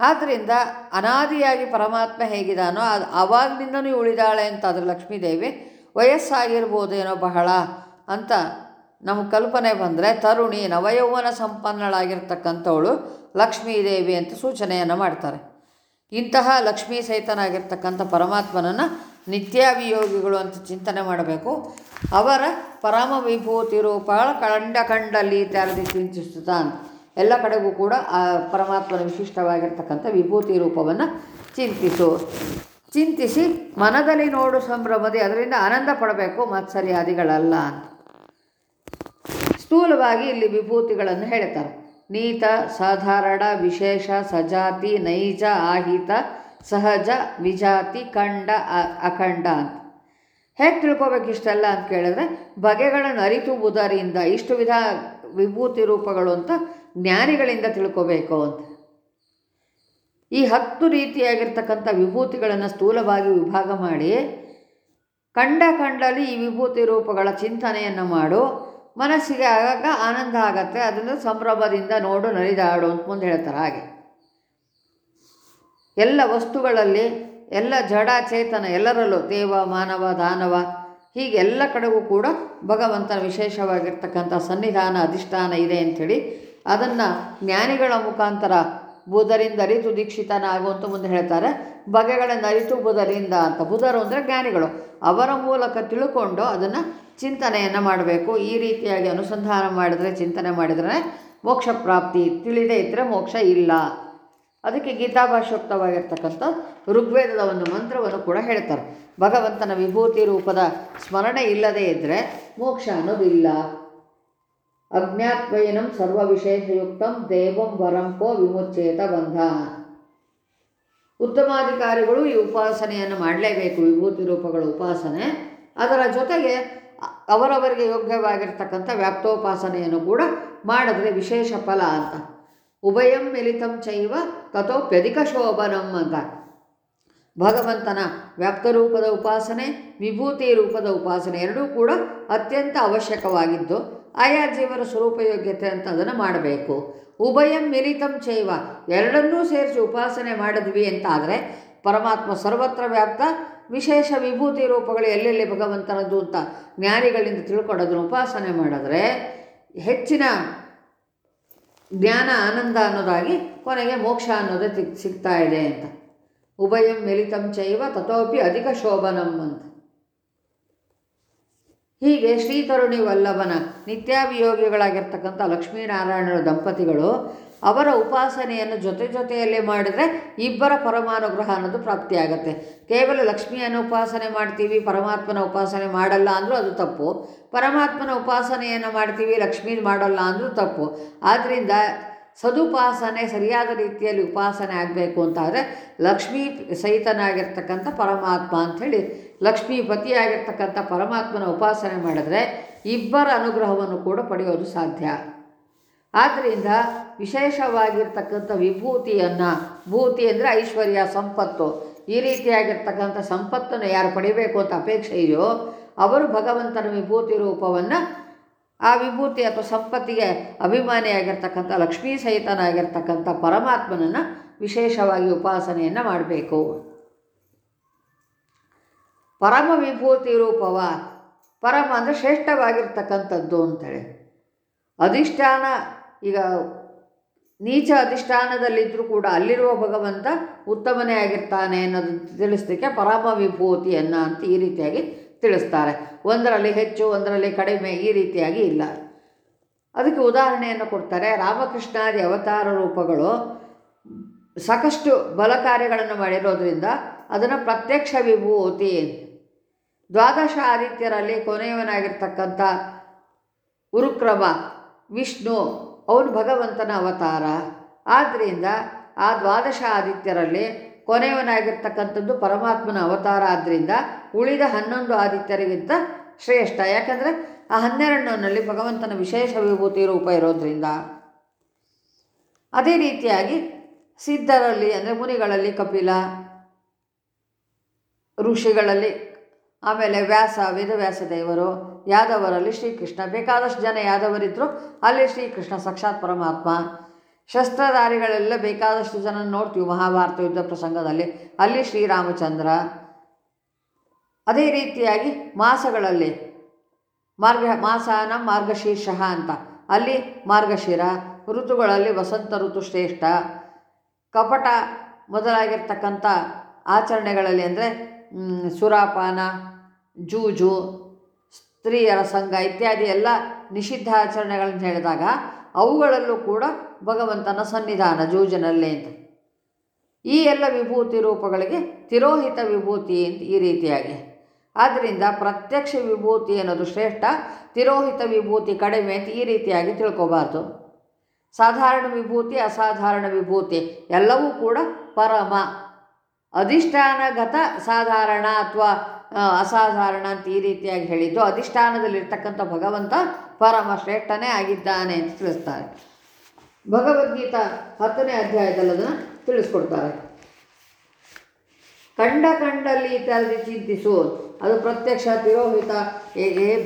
ಆದ್ದರಿಂದ ಅನಾದಿಯಾಗಿ ಪರಮಾತ್ಮ ಹೇಗಿದಾನೋ ಅದು ಆವಾಗಲಿಂದನೂ ಉಳಿದಾಳೆ ಅಂತ ಅದ್ರ ಲಕ್ಷ್ಮೀದೇವಿ ವಯಸ್ಸಾಗಿರ್ಬೋದೇನೋ ಬಹಳ ಅಂತ ನಮ್ಮ ಕಲ್ಪನೆ ಬಂದರೆ ತರುಣಿ ನವಯೌವನ ಸಂಪನ್ನಳಾಗಿರ್ತಕ್ಕಂಥವಳು ಲಕ್ಷ್ಮೀದೇವಿ ಅಂತ ಸೂಚನೆಯನ್ನು ಮಾಡ್ತಾರೆ. ಇಂತಹ ಲಕ್ಷ್ಮೀ ಸಹಿತನಾಗಿರ್ತಕ್ಕಂಥ ಪರಮಾತ್ಮನನ್ನು ನಿತ್ಯಾಭಿಯೋಗಿಗಳು ಅಂತ ಚಿಂತನೆ ಮಾಡಬೇಕು. ಅವರ ಪರಮ ವಿಭೂತಿ ರೂಪಗಳ ಕಂಡ ಕಂಡಲ್ಲಿ ತೆರೆದು ಚಿಂತಿಸುತ್ತಾನೆ ಎಲ್ಲ ಕಡೆಗೂ ಕೂಡ ಆ ಪರಮಾತ್ಮನ ವಿಶಿಷ್ಟವಾಗಿರ್ತಕ್ಕಂಥ ವಿಭೂತಿ ರೂಪವನ್ನು ಚಿಂತಿಸು. ಚಿಂತಿಸಿ ಮನದಲ್ಲಿ ನೋಡು ಸಂಭ್ರಮದಿ, ಅದರಿಂದ ಆನಂದ ಪಡಬೇಕು, ಮತ್ಸರ್ಯಾದಿಗಳಲ್ಲ ಅಂತ ಸ್ಥೂಲವಾಗಿ ಇಲ್ಲಿ ವಿಭೂತಿಗಳನ್ನು ಹೇಳ್ತಾರೆ. ನೀತ, ಸಾಧಾರಣ, ವಿಶೇಷ, ಸಜಾತಿ, ನೈಜ, ಆಹಿತ, ಸಹಜ, ವಿಜಾತಿ, ಖಂಡ ಅಖಂಡ ಅಂತ. ಹೇಗೆ ತಿಳ್ಕೊಬೇಕು ಇಷ್ಟೆಲ್ಲ ಅಂತ ಕೇಳಿದ್ರೆ, ಬಗೆಗಳನ್ನು ಅರಿತು ಬುದಾರಿಯಿಂದ ಇಷ್ಟು ವಿಧ ವಿಭೂತಿ ರೂಪಗಳು ಅಂತ ಜ್ಞಾನಿಗಳಿಂದ ತಿಳ್ಕೊಬೇಕು ಅಂತ. ಈ ಹತ್ತು ರೀತಿಯಾಗಿರ್ತಕ್ಕಂಥ ವಿಭೂತಿಗಳನ್ನು ಸ್ಥೂಲವಾಗಿ ವಿಭಾಗ ಮಾಡಿ, ಕಂಡ ಕಂಡಲ್ಲಿ ಈ ವಿಭೂತಿ ರೂಪಗಳ ಚಿಂತನೆಯನ್ನು ಮಾಡು, ಮನಸ್ಸಿಗೆ ಆಗಾಗ ಆನಂದ ಆಗತ್ತೆ, ಅದನ್ನು ಸಂಭ್ರಮದಿಂದ ನೋಡು ನರಿದಾಡು ಅಂತ ಮುಂದೆ ಹೇಳ್ತಾರೆ ಹಾಗೆ. ಎಲ್ಲ ವಸ್ತುಗಳಲ್ಲಿ ಎಲ್ಲ ಜಡ ಚೇತನ ಎಲ್ಲರಲ್ಲೂ ದೇವ, ಮಾನವ, ದಾನವ, ಹೀಗೆ ಎಲ್ಲ ಕಡೆಗೂ ಕೂಡ ಭಗವಂತನ ವಿಶೇಷವಾಗಿರ್ತಕ್ಕಂಥ ಸನ್ನಿಧಾನ, ಅಧಿಷ್ಠಾನ ಇದೆ ಅಂಥೇಳಿ ಅದನ್ನು ಜ್ಞಾನಿಗಳ ಮುಖಾಂತರ ಬುಧರಿಂದ ಅರಿತು ದೀಕ್ಷಿತನ ಅಂತ ಮುಂದೆ ಹೇಳ್ತಾರೆ. ಬಗೆಗಳನ್ನು ಅರಿತು ಬುಧರಿಂದ ಅಂತ. ಬುಧರು ಅಂದರೆ ಜ್ಞಾನಿಗಳು. ಅವರ ಮೂಲಕ ತಿಳ್ಕೊಂಡು ಅದನ್ನು ಚಿಂತನೆಯನ್ನು ಮಾಡಬೇಕು. ಈ ರೀತಿಯಾಗಿ ಅನುಸಂಧಾನ ಮಾಡಿದರೆ, ಚಿಂತನೆ ಮಾಡಿದರೆ ಮೋಕ್ಷ ಪ್ರಾಪ್ತಿ ತಿಳಿದೇ ಇದ್ದರೆ ಮೋಕ್ಷ ಇಲ್ಲ. ಅದಕ್ಕೆ ಗೀತಾಭಾಷೋಕ್ತವಾಗಿರ್ತಕ್ಕಂಥ ಋಗ್ವೇದದ ಒಂದು ಮಂತ್ರವನ್ನು ಕೂಡ ಹೇಳ್ತಾರೆ. ಭಗವಂತನ ವಿಭೂತಿ ರೂಪದ ಸ್ಮರಣೆ ಇಲ್ಲದೇ ಇದ್ದರೆ ಮೋಕ್ಷ ಅನ್ನೋದಿಲ್ಲ ಅಜ್ಞಾತ್ವಯನಂ ಸರ್ವ ವಿಶೇಷಯುಕ್ತಂ ದೇವಂ ವರಂ ಕೋ ವಿಮುಚ್ಚೇತ ಬಂಧ. ಉತ್ತಮಾಧಿಕಾರಿಗಳು ಈ ಉಪಾಸನೆಯನ್ನು ಮಾಡಲೇಬೇಕು, ವಿಭೂತಿ ರೂಪಗಳ ಉಪಾಸನೆ. ಅದರ ಜೊತೆಗೆ ಅವರವರಿಗೆ ಯೋಗ್ಯವಾಗಿರ್ತಕ್ಕಂಥ ವ್ಯಾಪ್ತೋಪಾಸನೆಯನ್ನು ಕೂಡ ಮಾಡಿದ್ರೆ ವಿಶೇಷ ಫಲ ಅಂತ. ಉಭಯಂ ಮಿಲಿತಂ ಚೈವ ತಥೋಪ್ಯಧಿಕ ಶೋಭನಂ ಅಂತ. ಭಗವಂತನ ವ್ಯಾಪ್ತರೂಪದ ಉಪಾಸನೆ, ವಿಭೂತಿ ರೂಪದ ಉಪಾಸನೆ ಎರಡೂ ಕೂಡ ಅತ್ಯಂತ ಅವಶ್ಯಕವಾಗಿದ್ದು, ಆಯಾ ಜೀವರ ಸ್ವರೂಪಯೋಗ್ಯತೆ ಅಂತ ಅದನ್ನು ಮಾಡಬೇಕು. ಉಭಯಂ ಮಿಲಿತಂ ಚೈವ ಎರಡನ್ನೂ ಸೇರಿಸಿ ಉಪಾಸನೆ ಮಾಡಿದ್ವಿ ಅಂತ ಆದರೆ ಪರಮಾತ್ಮ ಸರ್ವತ್ರ ವ್ಯಾಪ್ತ ವಿಶೇಷ ವಿಭೂತಿ ರೂಪಗಳು ಎಲ್ಲೆಲ್ಲಿ ಭಗವಂತನದ್ದು ಅಂತ ಜ್ಞಾನಿಗಳಿಂದ ತಿಳ್ಕೊಳ್ಳೋದನ್ನು ಉಪಾಸನೆ ಮಾಡಿದ್ರೆ, ಹೆಚ್ಚಿನ ಜ್ಞಾನ ಆನಂದ ಅನ್ನೋದಾಗಿ ಕೊನೆಗೆ ಮೋಕ್ಷ ಅನ್ನೋದೇ ಸಿಗ್, ಸಿಗ್ತಾ ಇದೆ ಅಂತ. ಉಭಯಂ ಮಿಲಿತಂ ಚೈವ ತಥೋಪಿ ಅಧಿಕ ಶೋಭನಂ ಅಂತ. ಹೀಗೆ ಶ್ರೀತರುಣಿ ವಲ್ಲಭನ ನಿತ್ಯಾಭಿಯೋಗಿಗಳಾಗಿರ್ತಕ್ಕಂಥ ಲಕ್ಷ್ಮೀನಾರಾಯಣರ ದಂಪತಿಗಳು ಅವರ ಉಪಾಸನೆಯನ್ನು ಜೊತೆ ಜೊತೆಯಲ್ಲೇ ಮಾಡಿದರೆ ಇಬ್ಬರ ಪರಮಾನುಗ್ರಹ ಅನ್ನೋದು ಪ್ರಾಪ್ತಿಯಾಗತ್ತೆ. ಕೇವಲ ಲಕ್ಷ್ಮಿಯನ್ನು ಉಪಾಸನೆ ಮಾಡ್ತೀವಿ, ಪರಮಾತ್ಮನ ಉಪಾಸನೆ ಮಾಡಲ್ಲ ಅಂದರೂ ಅದು ತಪ್ಪು. ಪರಮಾತ್ಮನ ಉಪಾಸನೆಯನ್ನು ಮಾಡ್ತೀವಿ, ಲಕ್ಷ್ಮೀ ಮಾಡಲ್ಲ ಅಂದರೂ ತಪ್ಪು. ಆದ್ದರಿಂದ ಸದುಪಾಸನೆ ಸರಿಯಾದ ರೀತಿಯಲ್ಲಿ ಉಪಾಸನೆ ಆಗಬೇಕು ಅಂತಾದರೆ ಲಕ್ಷ್ಮೀ ಸಹಿತನಾಗಿರ್ತಕ್ಕಂಥ ಪರಮಾತ್ಮ ಅಂಥೇಳಿ ಲಕ್ಷ್ಮೀಪತಿಯಾಗಿರ್ತಕ್ಕಂಥ ಪರಮಾತ್ಮನ ಉಪಾಸನೆ ಮಾಡಿದ್ರೆ ಇಬ್ಬರ ಅನುಗ್ರಹವನ್ನು ಕೂಡ ಪಡೆಯೋದು ಸಾಧ್ಯ. ಆದ್ದರಿಂದ ವಿಶೇಷವಾಗಿರ್ತಕ್ಕಂಥ ವಿಭೂತಿಯನ್ನು, ಭೂತಿ ಅಂದರೆ ಐಶ್ವರ್ಯ, ಸಂಪತ್ತು, ಈ ರೀತಿಯಾಗಿರ್ತಕ್ಕಂಥ ಸಂಪತ್ತನ್ನು ಯಾರು ಪಡಿಬೇಕು ಅಂತ ಅಪೇಕ್ಷೆ ಇದೆಯೋ, ಅವರು ಭಗವಂತನ ವಿಭೂತಿ ರೂಪವನ್ನು ಆ ವಿಭೂತಿ ಅಥವಾ ಸಂಪತ್ತಿಗೆ ಅಭಿಮಾನಿಯಾಗಿರ್ತಕ್ಕಂಥ ಲಕ್ಷ್ಮೀ ಸಹಿತನಾಗಿರ್ತಕ್ಕಂಥ ಪರಮಾತ್ಮನನ್ನು ವಿಶೇಷವಾಗಿ ಉಪಾಸನೆಯನ್ನು ಮಾಡಬೇಕು. ಪರಮ ವಿಭೂತಿ ರೂಪವ ಪರಮ ಅಂದರೆ ಶ್ರೇಷ್ಠವಾಗಿರ್ತಕ್ಕಂಥದ್ದು ಅಂತೇಳಿ. ಅಧಿಷ್ಠಾನ, ಈಗ ನೀಚ ಅಧಿಷ್ಠಾನದಲ್ಲಿದ್ದರೂ ಕೂಡ ಅಲ್ಲಿರುವ ಭಗವಂತ ಉತ್ತಮನೇ ಆಗಿರ್ತಾನೆ ಅನ್ನೋದು ತಿಳಿಸ್ಲಿಕ್ಕೆ ಪರಮ ವಿಭೂತಿಯನ್ನು ಅಂತ ಈ ರೀತಿಯಾಗಿ ತಿಳಿಸ್ತಾರೆ. ಒಂದರಲ್ಲಿ ಹೆಚ್ಚು, ಒಂದರಲ್ಲಿ ಕಡಿಮೆ ಈ ರೀತಿಯಾಗಿ ಇಲ್ಲ. ಅದಕ್ಕೆ ಉದಾಹರಣೆಯನ್ನು ಕೊಡ್ತಾರೆ. ರಾಮಕೃಷ್ಣಾದಿ ಅವತಾರ ರೂಪಗಳು ಸಾಕಷ್ಟು ಬಲ ಕಾರ್ಯಗಳನ್ನು ಮಾಡಿರೋದ್ರಿಂದ ಅದನ್ನು ಪ್ರತ್ಯಕ್ಷ ವಿಭೂತಿ ದ್ವಾದಶ ಆದಿತ್ಯರಲ್ಲಿ ಕೊನೆಯವನಾಗಿರ್ತಕ್ಕಂಥ ಉರುಕ್ರಮ, ವಿಷ್ಣು, ಅವನು ಭಗವಂತನ ಅವತಾರ. ಆದ್ದರಿಂದ ಆ ದ್ವಾದಶ ಆದಿತ್ಯರಲ್ಲಿ ಕೊನೆಯವನಾಗಿರ್ತಕ್ಕಂಥದ್ದು ಪರಮಾತ್ಮನ ಅವತಾರ. ಆದ್ದರಿಂದ ಉಳಿದ ಹನ್ನೊಂದು ಆದಿತ್ಯರಿಗಿಂತ ಶ್ರೇಷ್ಠ. ಯಾಕಂದರೆ ಆ ಹನ್ನೆರಡನಲ್ಲಿ ಭಗವಂತನ ವಿಶೇಷ ವಿಭೂತಿ ರೂಪ ಇರೋದ್ರಿಂದ. ಅದೇ ರೀತಿಯಾಗಿ ಸಿದ್ಧರಲ್ಲಿ, ಅಂದರೆ ಮುನಿಗಳಲ್ಲಿ ಕಪಿಲ, ಋಷಿಗಳಲ್ಲಿ ಆಮೇಲೆ ವ್ಯಾಸ ವೇದವ್ಯಾಸ ದೇವರು ಯಾದವರಲ್ಲಿ ಶ್ರೀಕೃಷ್ಣ. ಬೇಕಾದಷ್ಟು ಜನ ಯಾದವರಿದ್ದರು ಅಲ್ಲಿ ಶ್ರೀಕೃಷ್ಣ ಸಾಕ್ಷಾತ್ ಪರಮಾತ್ಮ. ಶಸ್ತ್ರಧಾರಿಗಳೆಲ್ಲ ಬೇಕಾದಷ್ಟು ಜನ ನೋಡ್ತೀವಿ ಮಹಾಭಾರತ ಯುದ್ಧ ಪ್ರಸಂಗದಲ್ಲಿ. ಅಲ್ಲಿ ಶ್ರೀರಾಮಚಂದ್ರ. ಅದೇ ರೀತಿಯಾಗಿ ಮಾಸಗಳಲ್ಲಿ ಮಾರ್ಗ, ಮಾಸಾನ ಮಾರ್ಗಶೀರ್ಷ ಅಂತ. ಅಲ್ಲಿ ಮಾರ್ಗಶಿರ, ಋತುಗಳಲ್ಲಿ ವಸಂತ ಋತು ಶ್ರೇಷ್ಠ. ಕಪಟ ಮೊದಲಾಗಿರ್ತಕ್ಕಂಥ ಆಚರಣೆಗಳಲ್ಲಿ ಅಂದರೆ ಸುರಾಪಾನ, ಜೂಜು, ಸ್ತ್ರೀಯರ ಸಂಘ ಇತ್ಯಾದಿ ಎಲ್ಲ ನಿಷಿದ್ಧ ಆಚರಣೆಗಳನ್ನು ಹೇಳಿದಾಗ ಅವುಗಳಲ್ಲೂ ಕೂಡ ಭಗವಂತನ ಸನ್ನಿಧಾನ, ಜೂಜಿನಲ್ಲಿ ಅಂತ. ಈ ಎಲ್ಲ ವಿಭೂತಿ ರೂಪಗಳಿಗೆ ತಿರೋಹಿತ ವಿಭೂತಿ ಅಂತ ಈ ರೀತಿಯಾಗಿ. ಆದ್ದರಿಂದ ಪ್ರತ್ಯಕ್ಷ ವಿಭೂತಿ ಅನ್ನೋದು ಶ್ರೇಷ್ಠ, ತಿರೋಹಿತ ವಿಭೂತಿ ಕಡಿಮೆ ಅಂತ ಈ ರೀತಿಯಾಗಿ ತಿಳ್ಕೊಬಾರ್ದು. ಸಾಧಾರಣ ವಿಭೂತಿ, ಅಸಾಧಾರಣ ವಿಭೂತಿ ಎಲ್ಲವೂ ಕೂಡ ಪರಮ. ಅಧಿಷ್ಠಾನಗತ ಸಾಧಾರಣ ಅಥವಾ ಅಸಾಧಾರಣ ಅಂತ ಈ ರೀತಿಯಾಗಿ ಹೇಳಿದ್ದು. ಅಧಿಷ್ಠಾನದಲ್ಲಿರ್ತಕ್ಕಂಥ ಭಗವಂತ ಪರಮ ಶ್ರೇಷ್ಠನೇ ಆಗಿದ್ದಾನೆ ಅಂತ ತಿಳಿಸ್ತಾರೆ. ಭಗವದ್ಗೀತಾ ಹತ್ತನೇ ಅಧ್ಯಾಯದಲ್ಲಿ ಅದನ್ನು ತಿಳಿಸ್ಕೊಡ್ತಾರೆ. ಕಂಡ ಕಂಡಲ್ಲಿ ಇತ್ಯಾದಿ ಚಿಂತಿಸು. ಅದು ಪ್ರತ್ಯಕ್ಷ, ತಿರೋಹಿತ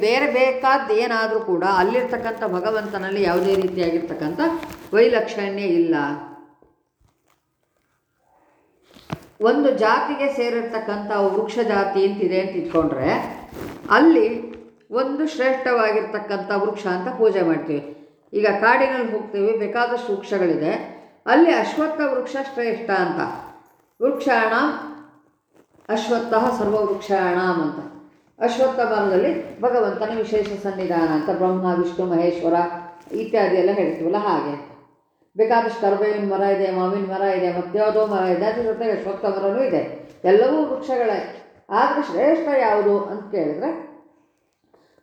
ಬೇರೆ ಬೇಕಾದ ಏನಾದರೂ ಕೂಡ ಅಲ್ಲಿರ್ತಕ್ಕಂಥ ಭಗವಂತನಲ್ಲಿ ಯಾವುದೇ ರೀತಿಯಾಗಿರ್ತಕ್ಕಂಥ ವೈಲಕ್ಷಣ್ಯ ಇಲ್ಲ. ಒಂದು ಜಾತಿಗೆ ಸೇರಿರ್ತಕ್ಕಂಥ ವೃಕ್ಷ ಜಾತಿ ಅಂತಿದೆ ಅಂತ ಇಟ್ಕೊಂಡ್ರೆ, ಅಲ್ಲಿ ಒಂದು ಶ್ರೇಷ್ಠವಾಗಿರ್ತಕ್ಕಂಥ ವೃಕ್ಷ ಅಂತ ಪೂಜೆ ಮಾಡ್ತೀವಿ. ಈಗ ಕಾಡಿನಲ್ಲಿ ಹೋಗ್ತೀವಿ, ಬೇಕಾದಷ್ಟು ವೃಕ್ಷಗಳಿದೆ. ಅಲ್ಲಿ ಅಶ್ವತ್ಥ ವೃಕ್ಷ ಶ್ರೇಷ್ಠ ಅಂತ. ವೃಕ್ಷಾಣ ಅಶ್ವತ್ಥ ಸರ್ವವೃಕ್ಷಾಣಾಮ್ ಅಂತ. ಅಶ್ವತ್ಥ ಮರದಲ್ಲಿ ಭಗವಂತನ ವಿಶೇಷ ಸನ್ನಿಧಾನ ಅಂತ ಬ್ರಹ್ಮ, ವಿಷ್ಣು, ಮಹೇಶ್ವರ ಇತ್ಯಾದಿ ಎಲ್ಲ ಹೇಳ್ತೀವಲ್ಲ ಹಾಗೆ. ಬೇಕಾದಷ್ಟು ಕರ್ಬೇವಿನ ಮರ ಇದೆ, ಮಾವಿನ ಮರ ಇದೆ ಮತ್ಯಾವುದೋ ಮರ ಇದೆ. ಅದ್ರ ಜೊತೆಗೆ ಅಶ್ವತ್ಥ ಮರನೂ ಇದೆ. ಎಲ್ಲವೂ ವೃಕ್ಷಗಳೇ. ಆದರೆ ಶ್ರೇಷ್ಠ ಯಾವುದು ಅಂತ ಕೇಳಿದ್ರೆ,